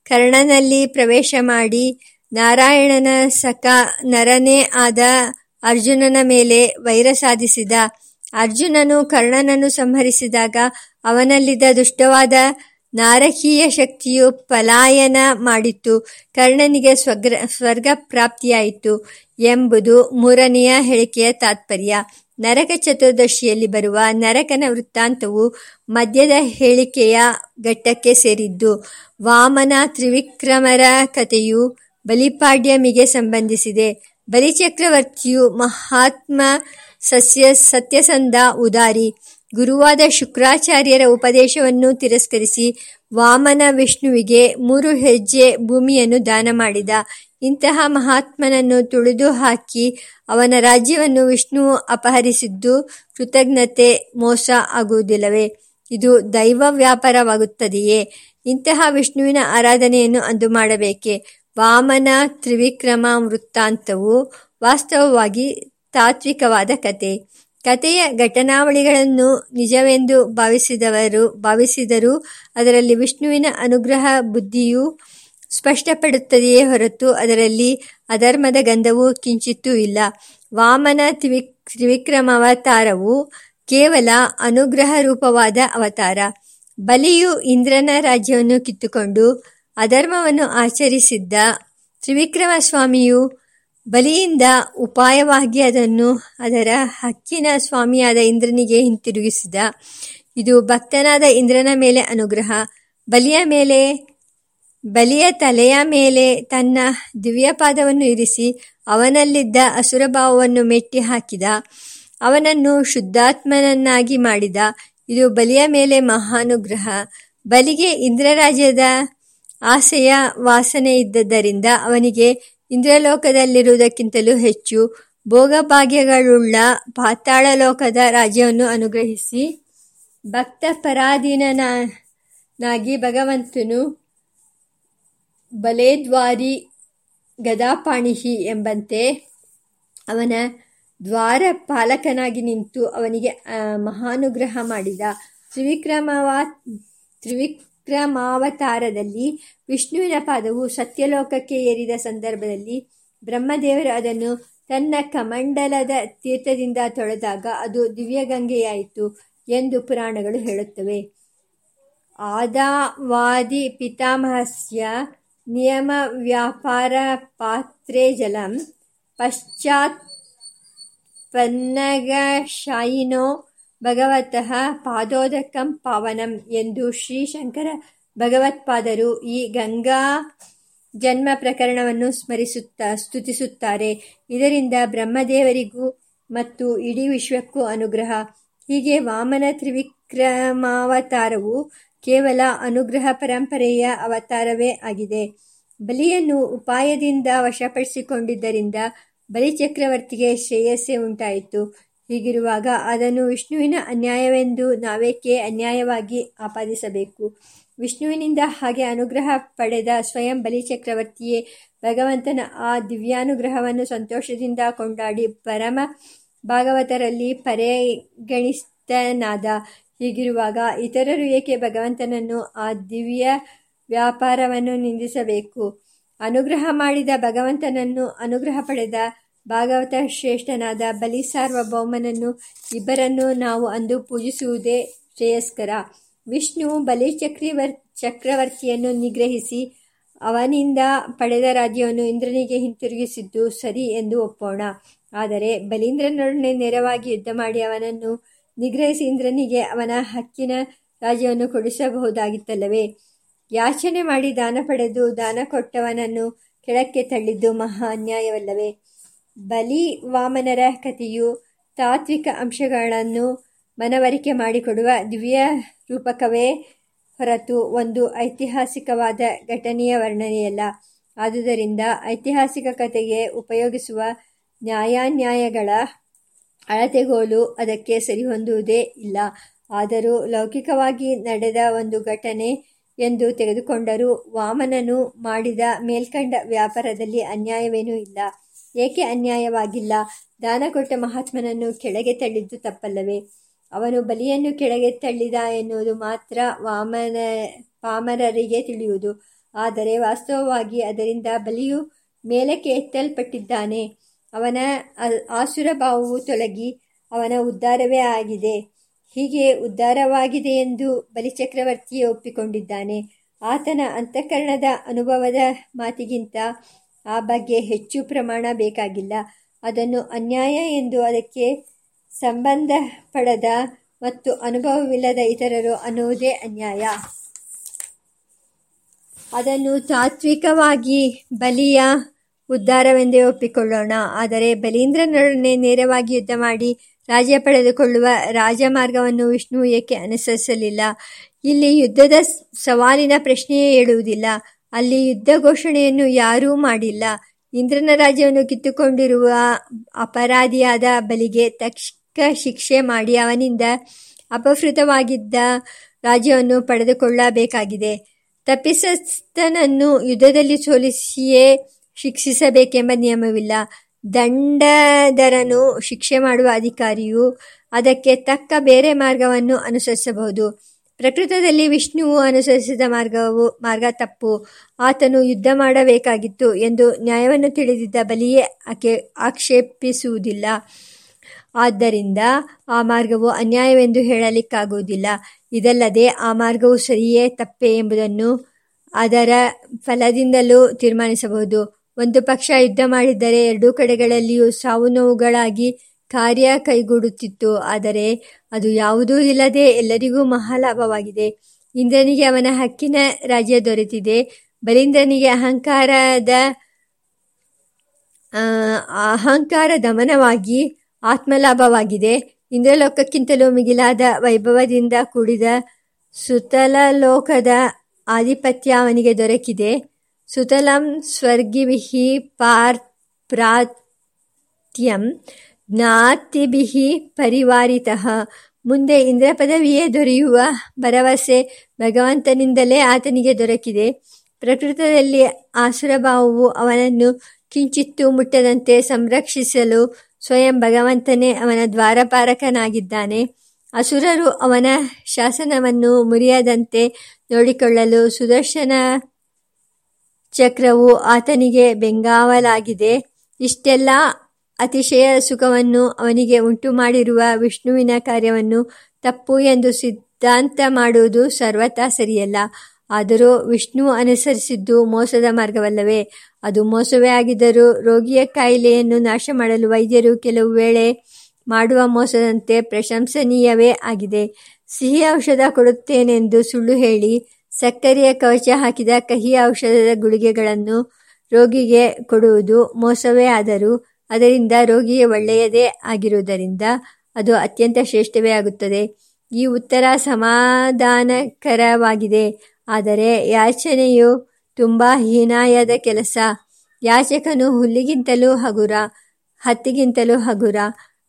ಕರ್ಣನಲ್ಲಿ ಪ್ರವೇಶ ಮಾಡಿ ನಾರಾಯಣನ ಸಖ ನರನೇ ಆದ ಅರ್ಜುನನ ಮೇಲೆ ವೈರ ಸಾಧಿಸಿದ. ಅರ್ಜುನನು ಕರ್ಣನನ್ನು ಸಂಹರಿಸಿದಾಗ ಅವನಲ್ಲಿದ್ದ ದುಷ್ಟವಾದ ನಾರಕೀಯ ಶಕ್ತಿಯು ಪಲಾಯನ ಮಾಡಿತ್ತು. ಕರ್ಣನಿಗೆ ಸ್ವಗ್ರ, ಸ್ವರ್ಗ ಪ್ರಾಪ್ತಿಯಾಯಿತು ಎಂಬುದು ಮೂರನೆಯ ಹೇಳಿಕೆಯ ತಾತ್ಪರ್ಯ. ನರಕ ಚತುರ್ದಶಿಯಲ್ಲಿ ಬರುವ ನರಕನ ವೃತ್ತಾಂತವು ಮಧ್ಯದ ಹೇಳಿಕೆಯ ಘಟ್ಟಕ್ಕೆ ಸೇರಿದ್ದು, ವಾಮನ ತ್ರಿವಿಕ್ರಮರ ಕಥೆಯು ಬಲಿಪಾಡ್ಯಮಿಗೆ ಸಂಬಂಧಿಸಿದೆ. ಬಲಿಚಕ್ರವರ್ತಿಯು ಮಹಾತ್ಮ ಸಸ್ಯ ಸತ್ಯಸಂಧ ಉದಾರಿ, ಗುರುವಾದ ಶುಕ್ರಾಚಾರ್ಯರ ಉಪದೇಶವನ್ನು ತಿರಸ್ಕರಿಸಿ ವಾಮನ ವಿಷ್ಣುವಿಗೆ ಮೂರು ಹೆಜ್ಜೆ ಭೂಮಿಯನ್ನು ದಾನ ಮಾಡಿದ. ಇಂತಹ ಮಹಾತ್ಮನನ್ನು ತುಳಿದು ಹಾಕಿ ಅವನ ರಾಜ್ಯವನ್ನು ವಿಷ್ಣುವು ಅಪಹರಿಸಿದ್ದು ಕೃತಜ್ಞತೆ, ಮೋಸ ಆಗುವುದಿಲ್ಲವೇ? ಇದು ದೈವ ವ್ಯಾಪಾರವಾಗುತ್ತದೆಯೇ? ಇಂತಹ ವಿಷ್ಣುವಿನ ಆರಾಧನೆಯನ್ನು ಅಂದು ಮಾಡಬೇಕೆ? ವಾಮನ ತ್ರಿವಿಕ್ರಮ ವೃತ್ತಾಂತವು ವಾಸ್ತವವಾಗಿ ತಾತ್ವಿಕವಾದ ಕತೆ. ಕತೆಯ ಘಟನಾವಳಿಗಳನ್ನು ನಿಜವೆಂದು ಭಾವಿಸಿದವರು ಭಾವಿಸಿದರೂ ಅದರಲ್ಲಿ ವಿಷ್ಣುವಿನ ಅನುಗ್ರಹ, ಬುದ್ಧಿಯು ಸ್ಪಷ್ಟಪಡುತ್ತದೆಯೇ ಹೊರತು ಅದರಲ್ಲಿ ಅಧರ್ಮದ ಗಂಧವು ಕಿಂಚಿತ್ತೂ ಇಲ್ಲ. ವಾಮನ ತ್ರಿವಿಕ್ರಮ ತ್ರಿವಿಕ್ರಮಾವತಾರವು ಕೇವಲ ಅನುಗ್ರಹ ರೂಪವಾದ ಅವತಾರ. ಬಲಿಯು ಇಂದ್ರನ ರಾಜ್ಯವನ್ನು ಕಿತ್ತುಕೊಂಡು ಅಧರ್ಮವನ್ನು ಆಚರಿಸಿದ್ದ ತ್ರಿವಿಕ್ರಮ ಸ್ವಾಮಿಯು ಬಲಿಯಿಂದ ಉಪಾಯವಾಗಿ ಅದನ್ನು ಅದರ ಹಕ್ಕಿನ ಸ್ವಾಮಿಯಾದ ಇಂದ್ರನಿಗೆ ಹಿಂತಿರುಗಿಸಿದ. ಇದು ಭಕ್ತನಾದ ಇಂದ್ರನ ಮೇಲೆ ಅನುಗ್ರಹ. ಬಲಿಯ ಮೇಲೆ ಬಲಿಯ ತಲೆಯ ಮೇಲೆ ತನ್ನ ದಿವ್ಯಪಾದವನ್ನು ಇರಿಸಿ ಅವನಲ್ಲಿದ್ದ ಅಸುರಭಾವವನ್ನು ಮೆಟ್ಟಿ ಹಾಕಿದ ಅವನನ್ನು ಶುದ್ಧಾತ್ಮನನ್ನಾಗಿ ಮಾಡಿದ. ಇದು ಬಲಿಯ ಮೇಲೆ ಮಹಾನುಗ್ರಹ. ಬಲಿಗೆ ಇಂದ್ರರಾಜ್ಯದ ಆಸೆಯ ವಾಸನೆ ಇದ್ದದ್ದರಿಂದ ಅವನಿಗೆ ಇಂದ್ರಲೋಕದಲ್ಲಿರುವುದಕ್ಕಿಂತಲೂ ಹೆಚ್ಚು ಭೋಗಭಾಗ್ಯಗಳುಳ್ಳ ಪಾತಾಳ ಲೋಕದ ರಾಜ್ಯವನ್ನು ಅನುಗ್ರಹಿಸಿ ಭಕ್ತ ಪರಾಧೀನನಾಗಿ ಭಗವಂತನು ಬಲೇದ್ವಾರಿ ಗದಾಪಾಣಿಹಿ ಎಂಬಂತೆ ಅವನ ದ್ವಾರಪಾಲಕನಾಗಿ ನಿಂತು ಅವನಿಗೆ ಮಹಾನುಗ್ರಹ ಮಾಡಿದ. ತ್ರಿವಿಕ್ರಮವಾ, ತ್ರಿವಿಕ್ರಮಾವತಾರದಲ್ಲಿ ವಿಷ್ಣುವಿನ ಪಾದವು ಸತ್ಯಲೋಕಕ್ಕೆ ಏರಿದ ಸಂದರ್ಭದಲ್ಲಿ ಬ್ರಹ್ಮದೇವರು ಅದನ್ನು ತನ್ನ ಕಮಂಡಲದ ತೀರ್ಥದಿಂದ ತೊಳೆದಾಗ ಅದು ದಿವ್ಯಗಂಗೆಯಾಯಿತು ಎಂದು ಪುರಾಣಗಳು ಹೇಳುತ್ತವೆ. ಆದಾವಾದಿ ಪಿತಾಮಹಸ್ಯ ನಿಯಮ ವ್ಯಾಪಾರ ಪಾತ್ರೆ ಜಲಂ ಪಶ್ಚಾತ್ ಪನ್ನಗಶಾಯಿನೋ ಭಗವತಃ ಪಾದೋದಕಂ ಪಾವನಂ ಎಂದು ಶ್ರೀ ಶಂಕರ ಭಗವತ್ಪಾದರು ಈ ಗಂಗಾ ಜನ್ಮ ಪ್ರಕರಣವನ್ನು ಸ್ಮರಿಸುತ್ತಾ ಸ್ತುತಿಸುತ್ತಾರೆ. ಇದರಿಂದ ಬ್ರಹ್ಮದೇವರಿಗೂ ಮತ್ತು ಇಡೀ ವಿಶ್ವಕ್ಕೂ ಅನುಗ್ರಹ. ಹೀಗೆ ವಾಮನ ತ್ರಿವಿಕ್ರಮಾವತಾರವು ಕೇವಲ ಅನುಗ್ರಹ ಪರಂಪರೆಯ ಅವತಾರವೇ ಆಗಿದೆ. ಬಲಿಯನ್ನು ಉಪಾಯದಿಂದ ವಶಪಡಿಸಿಕೊಂಡಿದ್ದರಿಂದ ಬಲಿಚಕ್ರವರ್ತಿಗೆ ಶ್ರೇಯಸ್ಸೇ ಉಂಟಾಯಿತು. ಹೀಗಿರುವಾಗ ಅದನ್ನು ವಿಷ್ಣುವಿನ ಅನ್ಯಾಯವೆಂದು ನಾವೇಕೆ ಅನ್ಯಾಯವಾಗಿ ಆಪಾದಿಸಬೇಕು? ವಿಷ್ಣುವಿನಿಂದ ಹಾಗೆ ಅನುಗ್ರಹ ಪಡೆದ ಸ್ವಯಂ ಬಲಿಚಕ್ರವರ್ತಿಯೇ ಭಗವಂತನ ಆ ದಿವ್ಯಾನುಗ್ರಹವನ್ನು ಸಂತೋಷದಿಂದ ಕೊಂಡಾಡಿ ಪರಮ ಭಾಗವತರಲ್ಲಿ ಪರಿಗಣಿಸ್ತನಾದ ಹೀಗಿರುವಾಗ ಇತರರು ಏಕೆ ಭಗವಂತನನ್ನು ಆ ದಿವ್ಯ ವ್ಯಾಪಾರವನ್ನು ನಿಂದಿಸಬೇಕು? ಅನುಗ್ರಹ ಮಾಡಿದ ಭಗವಂತನನ್ನು ಅನುಗ್ರಹ ಪಡೆದ ಭಾಗವತ ಶ್ರೇಷ್ಠನಾದ ಬಲಿ ಸಾರ್ವಭೌಮನನ್ನು ಇಬ್ಬರನ್ನು ನಾವು ಅಂದು ಪೂಜಿಸುವುದೇ ಶ್ರೇಯಸ್ಕರ. ವಿಷ್ಣು ಬಲಿ ಚಕ್ರವರ್ ಚಕ್ರವರ್ತಿಯನ್ನು ನಿಗ್ರಹಿಸಿ ಅವನಿಂದ ಪಡೆದ ರಾಜ್ಯವನ್ನು ಇಂದ್ರನಿಗೆ ಹಿಂತಿರುಗಿಸಿದ್ದು ಸರಿ ಎಂದು ಒಪ್ಪೋಣ. ಆದರೆ ಬಲೀಂದ್ರನೊಡನೆ ನೇರವಾಗಿ ಯುದ್ಧ ಮಾಡಿ ಅವನನ್ನು ನಿಗ್ರಹಿಸಿ ಇಂದ್ರನಿಗೆ ಅವನ ಹಕ್ಕಿನ ರಾಜ್ಯವನ್ನು ಕೊಡಿಸಬಹುದಾಗಿತ್ತಲ್ಲವೇ? ಯಾಚನೆ ಮಾಡಿ ದಾನ ಪಡೆದು ದಾನ ಕೊಟ್ಟವನನ್ನು ಕೆಳಕ್ಕೆ ತಳ್ಳಿದ್ದು ಮಹಾ ಅನ್ಯಾಯವಲ್ಲವೇ? ಬಲಿ ವಾಮನರ ಕಥೆಯು ತಾತ್ವಿಕ ಅಂಶಗಳನ್ನು ಮನವರಿಕೆ ಮಾಡಿಕೊಡುವ ದಿವ್ಯ ರೂಪಕವೇ ಹೊರತು ಒಂದು ಐತಿಹಾಸಿಕವಾದ ಘಟನೆಯ ವರ್ಣನೆಯಲ್ಲ. ಆದುದರಿಂದ ಐತಿಹಾಸಿಕ ಕಥೆಗೆ ಉಪಯೋಗಿಸುವ ನ್ಯಾಯಾನ್ಯಾಯಗಳ ಅಳತೆಗೋಲು ಅದಕ್ಕೆ ಸರಿಹೊಂದುವುದೇ ಇಲ್ಲ. ಆದರೂ ಲೌಕಿಕವಾಗಿ ನಡೆದ ಒಂದು ಘಟನೆ ಎಂದು ತೆಗೆದುಕೊಂಡರೂ ವಾಮನನು ಮಾಡಿದ ಮೇಲ್ಕಂಡ ವ್ಯಾಪಾರದಲ್ಲಿ ಅನ್ಯಾಯವೇನೂ ಇಲ್ಲ. ಏಕೆ ಅನ್ಯಾಯವಾಗಿಲ್ಲ? ದಾನ ಕೊಟ್ಟ ಮಹಾತ್ಮನನ್ನು ಕೆಳಗೆ ತಳ್ಳಿದ್ದು ತಪ್ಪಲ್ಲವೇ? ಅವನು ಬಲಿಯನ್ನು ಕೆಳಗೆ ತಳ್ಳಿದ ಎನ್ನುವುದು ಮಾತ್ರ ವಾಮನ ಪಾಮರರಿಗೆ ತಿಳಿಯುವುದು. ಆದರೆ ವಾಸ್ತವವಾಗಿ ಅದರಿಂದ ಬಲಿಯು ಮೇಲಕ್ಕೆ ಎತ್ತಲ್ಪಟ್ಟಿದ್ದಾನೆ. ಅವನ ಆಸುರ ಭಾವವು ತೊಲಗಿ ಅವನ ಉದ್ಧಾರವೇ ಆಗಿದೆ. ಹೀಗೆ ಉದ್ಧಾರವಾಗಿದೆ ಎಂದು ಬಲಿಚಕ್ರವರ್ತಿಯೇ ಒಪ್ಪಿಕೊಂಡಿದ್ದಾನೆ. ಆತನ ಅಂತಃಕರಣದ ಅನುಭವದ ಮಾತಿಗಿಂತ ಆ ಬಗ್ಗೆ ಹೆಚ್ಚು ಪ್ರಮಾಣ ಬೇಕಾಗಿಲ್ಲ. ಅದನ್ನು ಅನ್ಯಾಯ ಎಂದು ಅದಕ್ಕೆ ಸಂಬಂಧಪಡದ ಮತ್ತು ಅನುಭವವಿಲ್ಲದ ಇತರರು ಅನ್ನುವುದೇ ಅನ್ಯಾಯ. ಅದನ್ನು ತಾತ್ವಿಕವಾಗಿ ಬಲಿಯ ಉದ್ಧಾರವೆಂದೇ ಒಪ್ಪಿಕೊಳ್ಳೋಣ. ಆದರೆ ಬಲೀಂದ್ರನೊಡನೆ ನೇರವಾಗಿ ಯುದ್ಧ ಮಾಡಿ ರಾಜ್ಯ ಪಡೆದುಕೊಳ್ಳುವ ರಾಜಮಾರ್ಗವನ್ನು ವಿಷ್ಣು ಏಕೆ ಅನುಸರಿಸಲಿಲ್ಲ? ಇಲ್ಲಿ ಯುದ್ಧದ ಸವಾಲಿನ ಪ್ರಶ್ನೆಯೇ ಹೇಳುವುದಿಲ್ಲ ಅಲ್ಲಿ ಯುದ್ಧ ಘೋಷಣೆಯನ್ನು ಯಾರೂ ಮಾಡಿಲ್ಲ. ಇಂದ್ರನ ರಾಜ್ಯವನ್ನು ಕಿತ್ತುಕೊಂಡಿರುವ ಅಪರಾಧಿಯಾದ ಬಲಿಗೆ ತಕ್ಷಕ ಶಿಕ್ಷೆ ಮಾಡಿ ಅವನಿಂದ ಅಪಹೃತವಾಗಿದ್ದ ರಾಜ್ಯವನ್ನು ಪಡೆದುಕೊಳ್ಳಬೇಕಾಗಿದೆ. ತಪ್ಪಿಸಸ್ತನನ್ನು ಯುದ್ಧದಲ್ಲಿ ಸೋಲಿಸಿಯೇ ಶಿಕ್ಷಿಸಬೇಕೆಂಬ ನಿಯಮವಿಲ್ಲ. ದಂಡಧರನು ಶಿಕ್ಷೆ ಮಾಡುವ ಅಧಿಕಾರಿಯು ಅದಕ್ಕೆ ತಕ್ಕ ಬೇರೆ ಮಾರ್ಗವನ್ನು ಅನುಸರಿಸಬಹುದು. ಪ್ರಕೃತದಲ್ಲಿ ವಿಷ್ಣುವು ಅನುಸರಿಸಿದ ಮಾರ್ಗವು, ಮಾರ್ಗ ತಪ್ಪು. ಆತನು ಯುದ್ಧ ಮಾಡಬೇಕಾಗಿತ್ತು ಎಂದು ನ್ಯಾಯವನ್ನು ತಿಳಿದಿದ್ದ ಬಲಿಯೇ ಆಕೆ ಆಕ್ಷೇಪಿಸುವುದಿಲ್ಲ. ಆದ್ದರಿಂದ ಆ ಮಾರ್ಗವು ಅನ್ಯಾಯವೆಂದು ಹೇಳಲಿಕ್ಕಾಗುವುದಿಲ್ಲ. ಇದಲ್ಲದೆ ಆ ಮಾರ್ಗವು ಸರಿಯೇ ತಪ್ಪೇ ಎಂಬುದನ್ನು ಅದರ ಫಲದಿಂದಲೂ ತೀರ್ಮಾನಿಸಬಹುದು. ಒಂದು ಪಕ್ಷ ಯುದ್ಧ ಮಾಡಿದ್ದರೆ ಎರಡೂ ಕಡೆಗಳಲ್ಲಿಯೂ ಸಾವು ನೋವುಗಳಾಗಿ ಕಾರ್ಯ ಕೈಗೂಡುತ್ತಿತ್ತು. ಆದರೆ ಅದು ಯಾವುದೂ ಇಲ್ಲದೆ ಎಲ್ಲರಿಗೂ ಮಹಾಲಾಭವಾಗಿದೆ. ಇಂದ್ರನಿಗೆ ಅವನ ಹಕ್ಕಿನ ರಾಜ್ಯ ದೊರೆತಿದೆ. ಬಲೀಂದ್ರನಿಗೆ ಅಹಂಕಾರದ ಅಹಂಕಾರ ದಮನವಾಗಿ ಆತ್ಮಲಾಭವಾಗಿದೆ. ಇಂದ್ರಲೋಕಕ್ಕಿಂತಲೂ ಮಿಗಿಲಾದ ವೈಭವದಿಂದ ಕೂಡಿದ ಸುತಲಲೋಕದ ಆಧಿಪತ್ಯ ಅವನಿಗೆ ದೊರಕಿದೆ. ಸುತಲಂ ಸ್ವರ್ಗಿವಿಹಿ ಪಾರ್ ಪ್ರಾತ್ಯಂ ಜ್ಞಾತಿಭಿಃ ಪರಿವಾರಿತಃ ಮುಂದೆ ಇಂದ್ರ ಪದವಿಯೇ ದೊರೆಯುವ ಭರವಸೆ ಭಗವಂತನಿಂದಲೇ ಆತನಿಗೆ ದೊರಕಿದೆ. ಪ್ರಕೃತದಲ್ಲಿ ಆಸುರಭಾವವು ಅವನನ್ನು ಕಿಂಚಿತ್ತೂ ಮುಟ್ಟದಂತೆ ಸಂರಕ್ಷಿಸಲು ಸ್ವಯಂ ಭಗವಂತನೇ ಅವನ ದ್ವಾರಪಾರಕನಾಗಿದ್ದಾನೆ. ಅಸುರರು ಅವನ ಶಾಸನವನ್ನು ಮುರಿಯದಂತೆ ನೋಡಿಕೊಳ್ಳಲು ಸುದರ್ಶನ ಚಕ್ರವು ಆತನಿಗೆ ಬೆಂಗಾವಲಾಗಿದೆ. ಇಷ್ಟೆಲ್ಲ ಅತಿಶಯ ಸುಖವನ್ನು ಅವನಿಗೆ ಉಂಟು ಮಾಡಿರುವ ವಿಷ್ಣುವಿನ ಕಾರ್ಯವನ್ನು ತಪ್ಪು ಎಂದು ಸಿದ್ಧಾಂತ ಮಾಡುವುದು ಸರ್ವತಾ ಸರಿಯಲ್ಲ. ಆದರೂ ವಿಷ್ಣು ಅನುಸರಿಸಿದ್ದು ಮೋಸದ ಮಾರ್ಗವಲ್ಲವೇ? ಅದು ಮೋಸವೇ ಆಗಿದ್ದರೂ ರೋಗಿಯ ಕಾಯಿಲೆಯನ್ನು ನಾಶ ಮಾಡಲು ವೈದ್ಯರು ಕೆಲವು ವೇಳೆ ಮಾಡುವ ಮೋಸದಂತೆ ಪ್ರಶಂಸನೀಯವೇ ಆಗಿದೆ. ಸಿಹಿ ಔಷಧ ಕೊಡುತ್ತೇನೆಂದು ಸುಳ್ಳು ಹೇಳಿ ಸಕ್ಕರೆಯ ಕವಚ ಹಾಕಿದ ಕಹಿ ಔಷಧದ ಗುಳಿಗೆಗಳನ್ನು ರೋಗಿಗೆ ಕೊಡುವುದು ಮೋಸವೇ ಆದರೂ ಅದರಿಂದ ರೋಗಿಗೆ ಒಳ್ಳೆಯದೇ ಆಗಿರುವುದರಿಂದ ಅದು ಅತ್ಯಂತ ಶ್ರೇಷ್ಠವೇ ಆಗುತ್ತದೆ. ಈ ಉತ್ತರ ಸಮಾಧಾನಕರವಾಗಿದೆ. ಆದರೆ ಯಾಚನೆಯು ತುಂಬ ಹೀನಾಯದ ಕೆಲಸ. ಯಾಚಕನು ಹುಲ್ಲಿಗಿಂತಲೂ ಹಗುರ, ಹತ್ತಿಗಿಂತಲೂ ಹಗುರ.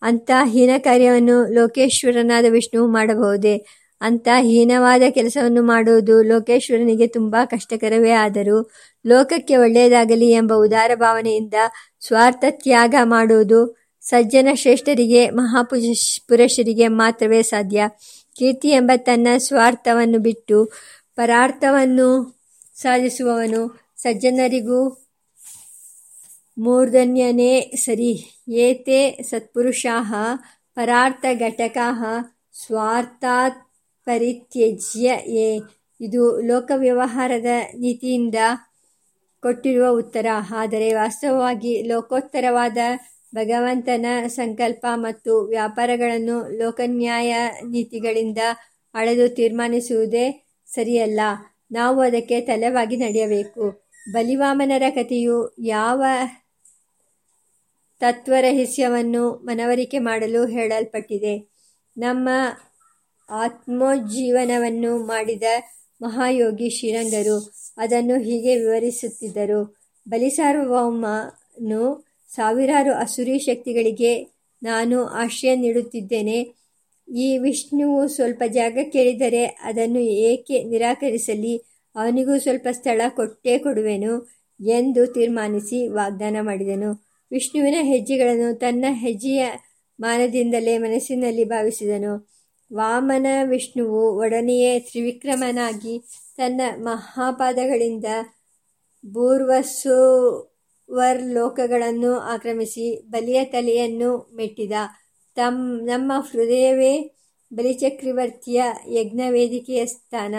ಅಂಥ ಹೀನ ಕಾರ್ಯವನ್ನು ಲೋಕೇಶ್ವರನಾದ ವಿಷ್ಣು ಮಾಡಬಹುದೇ? ಅಂಥ ಹೀನವಾದ ಕೆಲಸವನ್ನು ಮಾಡುವುದು ಲೋಕೇಶ್ವರನಿಗೆ ತುಂಬ ಕಷ್ಟಕರವೇ ಆದರೂ ಲೋಕಕ್ಕೆ ಒಳ್ಳೆಯದಾಗಲಿ ಎಂಬ ಉದಾರ ಭಾವನೆಯಿಂದ ಸ್ವಾರ್ಥ ತ್ಯಾಗ ಮಾಡುವುದು ಸಜ್ಜನ ಶ್ರೇಷ್ಠರಿಗೆ ಮಹಾಪುಜ ಪುರುಷರಿಗೆ ಮಾತ್ರವೇ ಸಾಧ್ಯ. ಕೀರ್ತಿ ಎಂಬ ತನ್ನ ಸ್ವಾರ್ಥವನ್ನು ಬಿಟ್ಟು ಪರಾರ್ಥವನ್ನು ಸಾಧಿಸುವವನು ಸಜ್ಜನರಿಗೂ ಮೂರ್ಧನ್ಯನೇ ಸರಿ. ಏತೆ ಸತ್ಪುರುಷಾ ಪರಾರ್ಥ ಘಟಕ ಸ್ವಾರ್ಥಾತ್ ಪರಿತ್ಯಜ್ಯ ಏ ಇದು ಲೋಕ ವ್ಯವಹಾರದ ನೀತಿಯಿಂದ ಕೊಟ್ಟಿರುವ ಉತ್ತರ. ಆದರೆ ವಾಸ್ತವವಾಗಿ ಲೋಕೋತ್ತರವಾದ ಭಗವಂತನ ಸಂಕಲ್ಪ ಮತ್ತು ವ್ಯಾಪಾರಗಳನ್ನು ಲೋಕನ್ಯಾಯ ನೀತಿಗಳಿಂದ ಅಳೆದು ತೀರ್ಮಾನಿಸುವುದೇ ಸರಿಯಲ್ಲ. ನಾವು ಅದಕ್ಕೆ ತಲೆವಾಗಿ ನಡೆಯಬೇಕು. ಬಲಿವಾಮನರ ಕಥೆಯು ಯಾವ ತತ್ವರಹಸ್ಯವನ್ನು ಮನವರಿಕೆ ಮಾಡಲು ಹೇಳಲ್ಪಟ್ಟಿದೆ. ನಮ್ಮ ಆತ್ಮೋಜ್ಜೀವನವನ್ನು ಮಾಡಿದ ಮಹಾಯೋಗಿ ಶ್ರೀರಂಗರು ಅದನ್ನು ಹೀಗೆ ವಿವರಿಸುತ್ತಿದ್ದರು. ಬಲಿಸಾರ್ವಭೌಮನು ಸಾವಿರಾರು ಅಸುರಿ ಶಕ್ತಿಗಳಿಗೆ ನಾನು ಆಶ್ರಯ ನೀಡುತ್ತಿದ್ದೇನೆ. ಈ ವಿಷ್ಣುವು ಸ್ವಲ್ಪ ಜಾಗ ಕೇಳಿದರೆ ಅದನ್ನು ಏಕೆ ನಿರಾಕರಿಸಲಿ? ಅವನಿಗೂ ಸ್ವಲ್ಪ ಸ್ಥಳ ಕೊಟ್ಟೇ ಕೊಡುವೆನು ಎಂದು ತೀರ್ಮಾನಿಸಿ ವಾಗ್ದಾನ ಮಾಡಿದನು. ವಿಷ್ಣುವಿನ ಹೆಜ್ಜೆಗಳನ್ನು ತನ್ನ ಹೆಜ್ಜೆಯ ಮಾನದಿಂದಲೇ ಮನಸ್ಸಿನಲ್ಲಿ ಭಾವಿಸಿದನು. ವಾಮನ ವಿಷ್ಣುವು ಒಡನೆಯೇ ತ್ರಿವಿಕ್ರಮನಾಗಿ ತನ್ನ ಮಹಾಪಾದಗಳಿಂದ ಲೋಕಗಳನ್ನು ಆಕ್ರಮಿಸಿ ಬಲಿಯ ತಲೆಯನ್ನು ಮೆಟ್ಟಿದ. ತಮ್, ನಮ್ಮ ಹೃದಯವೇ ಬಲಿಚಕ್ರವರ್ತಿಯ ಯಜ್ಞವೇದಿಕೆಯ ಸ್ಥಾನ.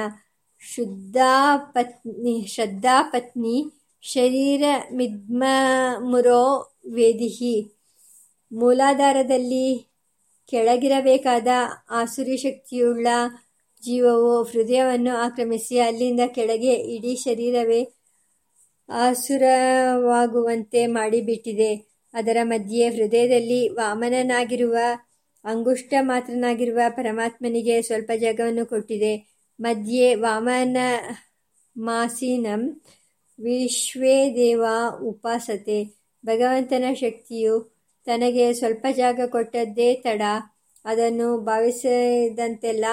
ಶುದ್ಧಾ ಪತ್ನಿ ಶುದ್ಧಾಪತ್ನಿ, ಶ್ರದ್ಧಾಪತ್ನಿ ಶರೀರ ಮಿದ್ಮಮುರೋ ವೇದಿಹಿ. ಮೂಲಾಧಾರದಲ್ಲಿ ಕೆಳಗಿರಬೇಕಾದ ಆಸುರಿ ಶಕ್ತಿಯುಳ್ಳ ಜೀವವು ಹೃದಯವನ್ನು ಆಕ್ರಮಿಸಿ ಅಲ್ಲಿಂದ ಕೆಳಗೆ ಇಡೀ ಶರೀರವೇ ಆಸುರವಾಗುವಂತೆ ಮಾಡಿಬಿಟ್ಟಿದೆ. ಅದರ ಮಧ್ಯೆ ಹೃದಯದಲ್ಲಿ ವಾಮನನಾಗಿರುವ, ಅಂಗುಷ್ಟ ಮಾತ್ರನಾಗಿರುವ ಪರಮಾತ್ಮನಿಗೆ ಸ್ವಲ್ಪ ಜಾಗವನ್ನು ಕೊಟ್ಟಿದೆ. ಮಧ್ಯೆ ವಾಮನ ಮಾಸೀನಂ ವಿಶ್ವೇ ದೇವ ಉಪಾಸತೆ. ಭಗವಂತನ ಶಕ್ತಿಯು ತನಗೆ ಸ್ವಲ್ಪ ಜಾಗ ಕೊಟ್ಟದ್ದೇ ತಡ. ಅದನ್ನು ಭಾವಿಸಿದಂತೆಲ್ಲ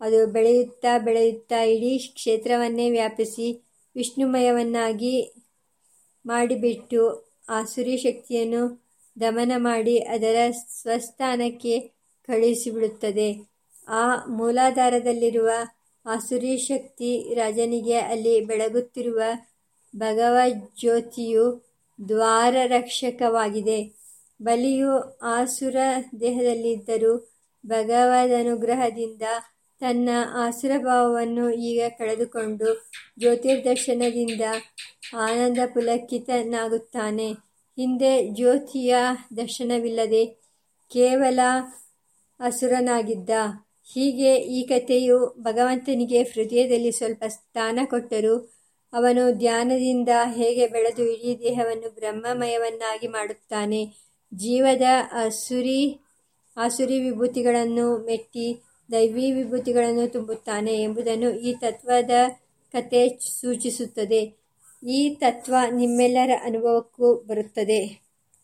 ಅದು ಬೆಳೆಯುತ್ತಾ ಬೆಳೆಯುತ್ತಾ ಇಡೀ ಕ್ಷೇತ್ರವನ್ನೇ ವ್ಯಾಪಿಸಿ ವಿಷ್ಣುಮಯವನ್ನಾಗಿ ಮಾಡಿಬಿಟ್ಟು ಆ ಶಕ್ತಿಯನ್ನು ದಮನ ಮಾಡಿ ಅದರ ಸ್ವಸ್ಥಾನಕ್ಕೆ ಕಳುಹಿಸಿಬಿಡುತ್ತದೆ. ಆ ಮೂಲಾಧಾರದಲ್ಲಿರುವ ಆ ಶಕ್ತಿ ರಾಜನಿಗೆ ಅಲ್ಲಿ ಬೆಳಗುತ್ತಿರುವ ಭಗವಜ್ಯೋತಿಯು ದ್ವಾರರಕ್ಷಕವಾಗಿದೆ. ಬಲಿಯು ಆಸುರ ದೇಹದಲ್ಲಿದ್ದರೂ ಭಗವದನುಗ್ರಹದಿಂದ ತನ್ನ ಆಸುರಭಾವವನ್ನು ಈಗ ಕಳೆದುಕೊಂಡು ಜ್ಯೋತಿರ್ದರ್ಶನದಿಂದ ಆನಂದ ಪುಲಕಿತನಾಗುತ್ತಾನೆ ಹಿಂದೆ ಜ್ಯೋತಿಯ ದರ್ಶನವಿಲ್ಲದೆ ಕೇವಲ ಅಸುರನಾಗಿದ್ದ. ಹೀಗೆ ಈ ಕಥೆಯು ಭಗವಂತನಿಗೆ ಹೃದಯದಲ್ಲಿ ಸ್ವಲ್ಪ ಸ್ಥಾನ ಕೊಟ್ಟರೂ ಅವನು ಧ್ಯಾನದಿಂದ ಹೇಗೆ ಬೆಳೆದು ಇಡೀ ದೇಹವನ್ನು ಬ್ರಹ್ಮಮಯವನ್ನಾಗಿ ಮಾಡುತ್ತಾನೆ ಜೀವದ ಅಸುರಿ ಆಸುರಿ ವಿಭೂತಿಗಳನ್ನು ಮೆಟ್ಟಿ ದೈವಿ ವಿಭೂತಿಗಳನ್ನು ತುಂಬುತ್ತಾನೆ ಎಂಬುದನ್ನು ಈ ತತ್ವದ ಕತೆ ಸೂಚಿಸುತ್ತದೆ. ಈ ತತ್ವ ನಿಮ್ಮೆಲ್ಲರ ಅನುಭವಕ್ಕೂ ಬರುತ್ತದೆ.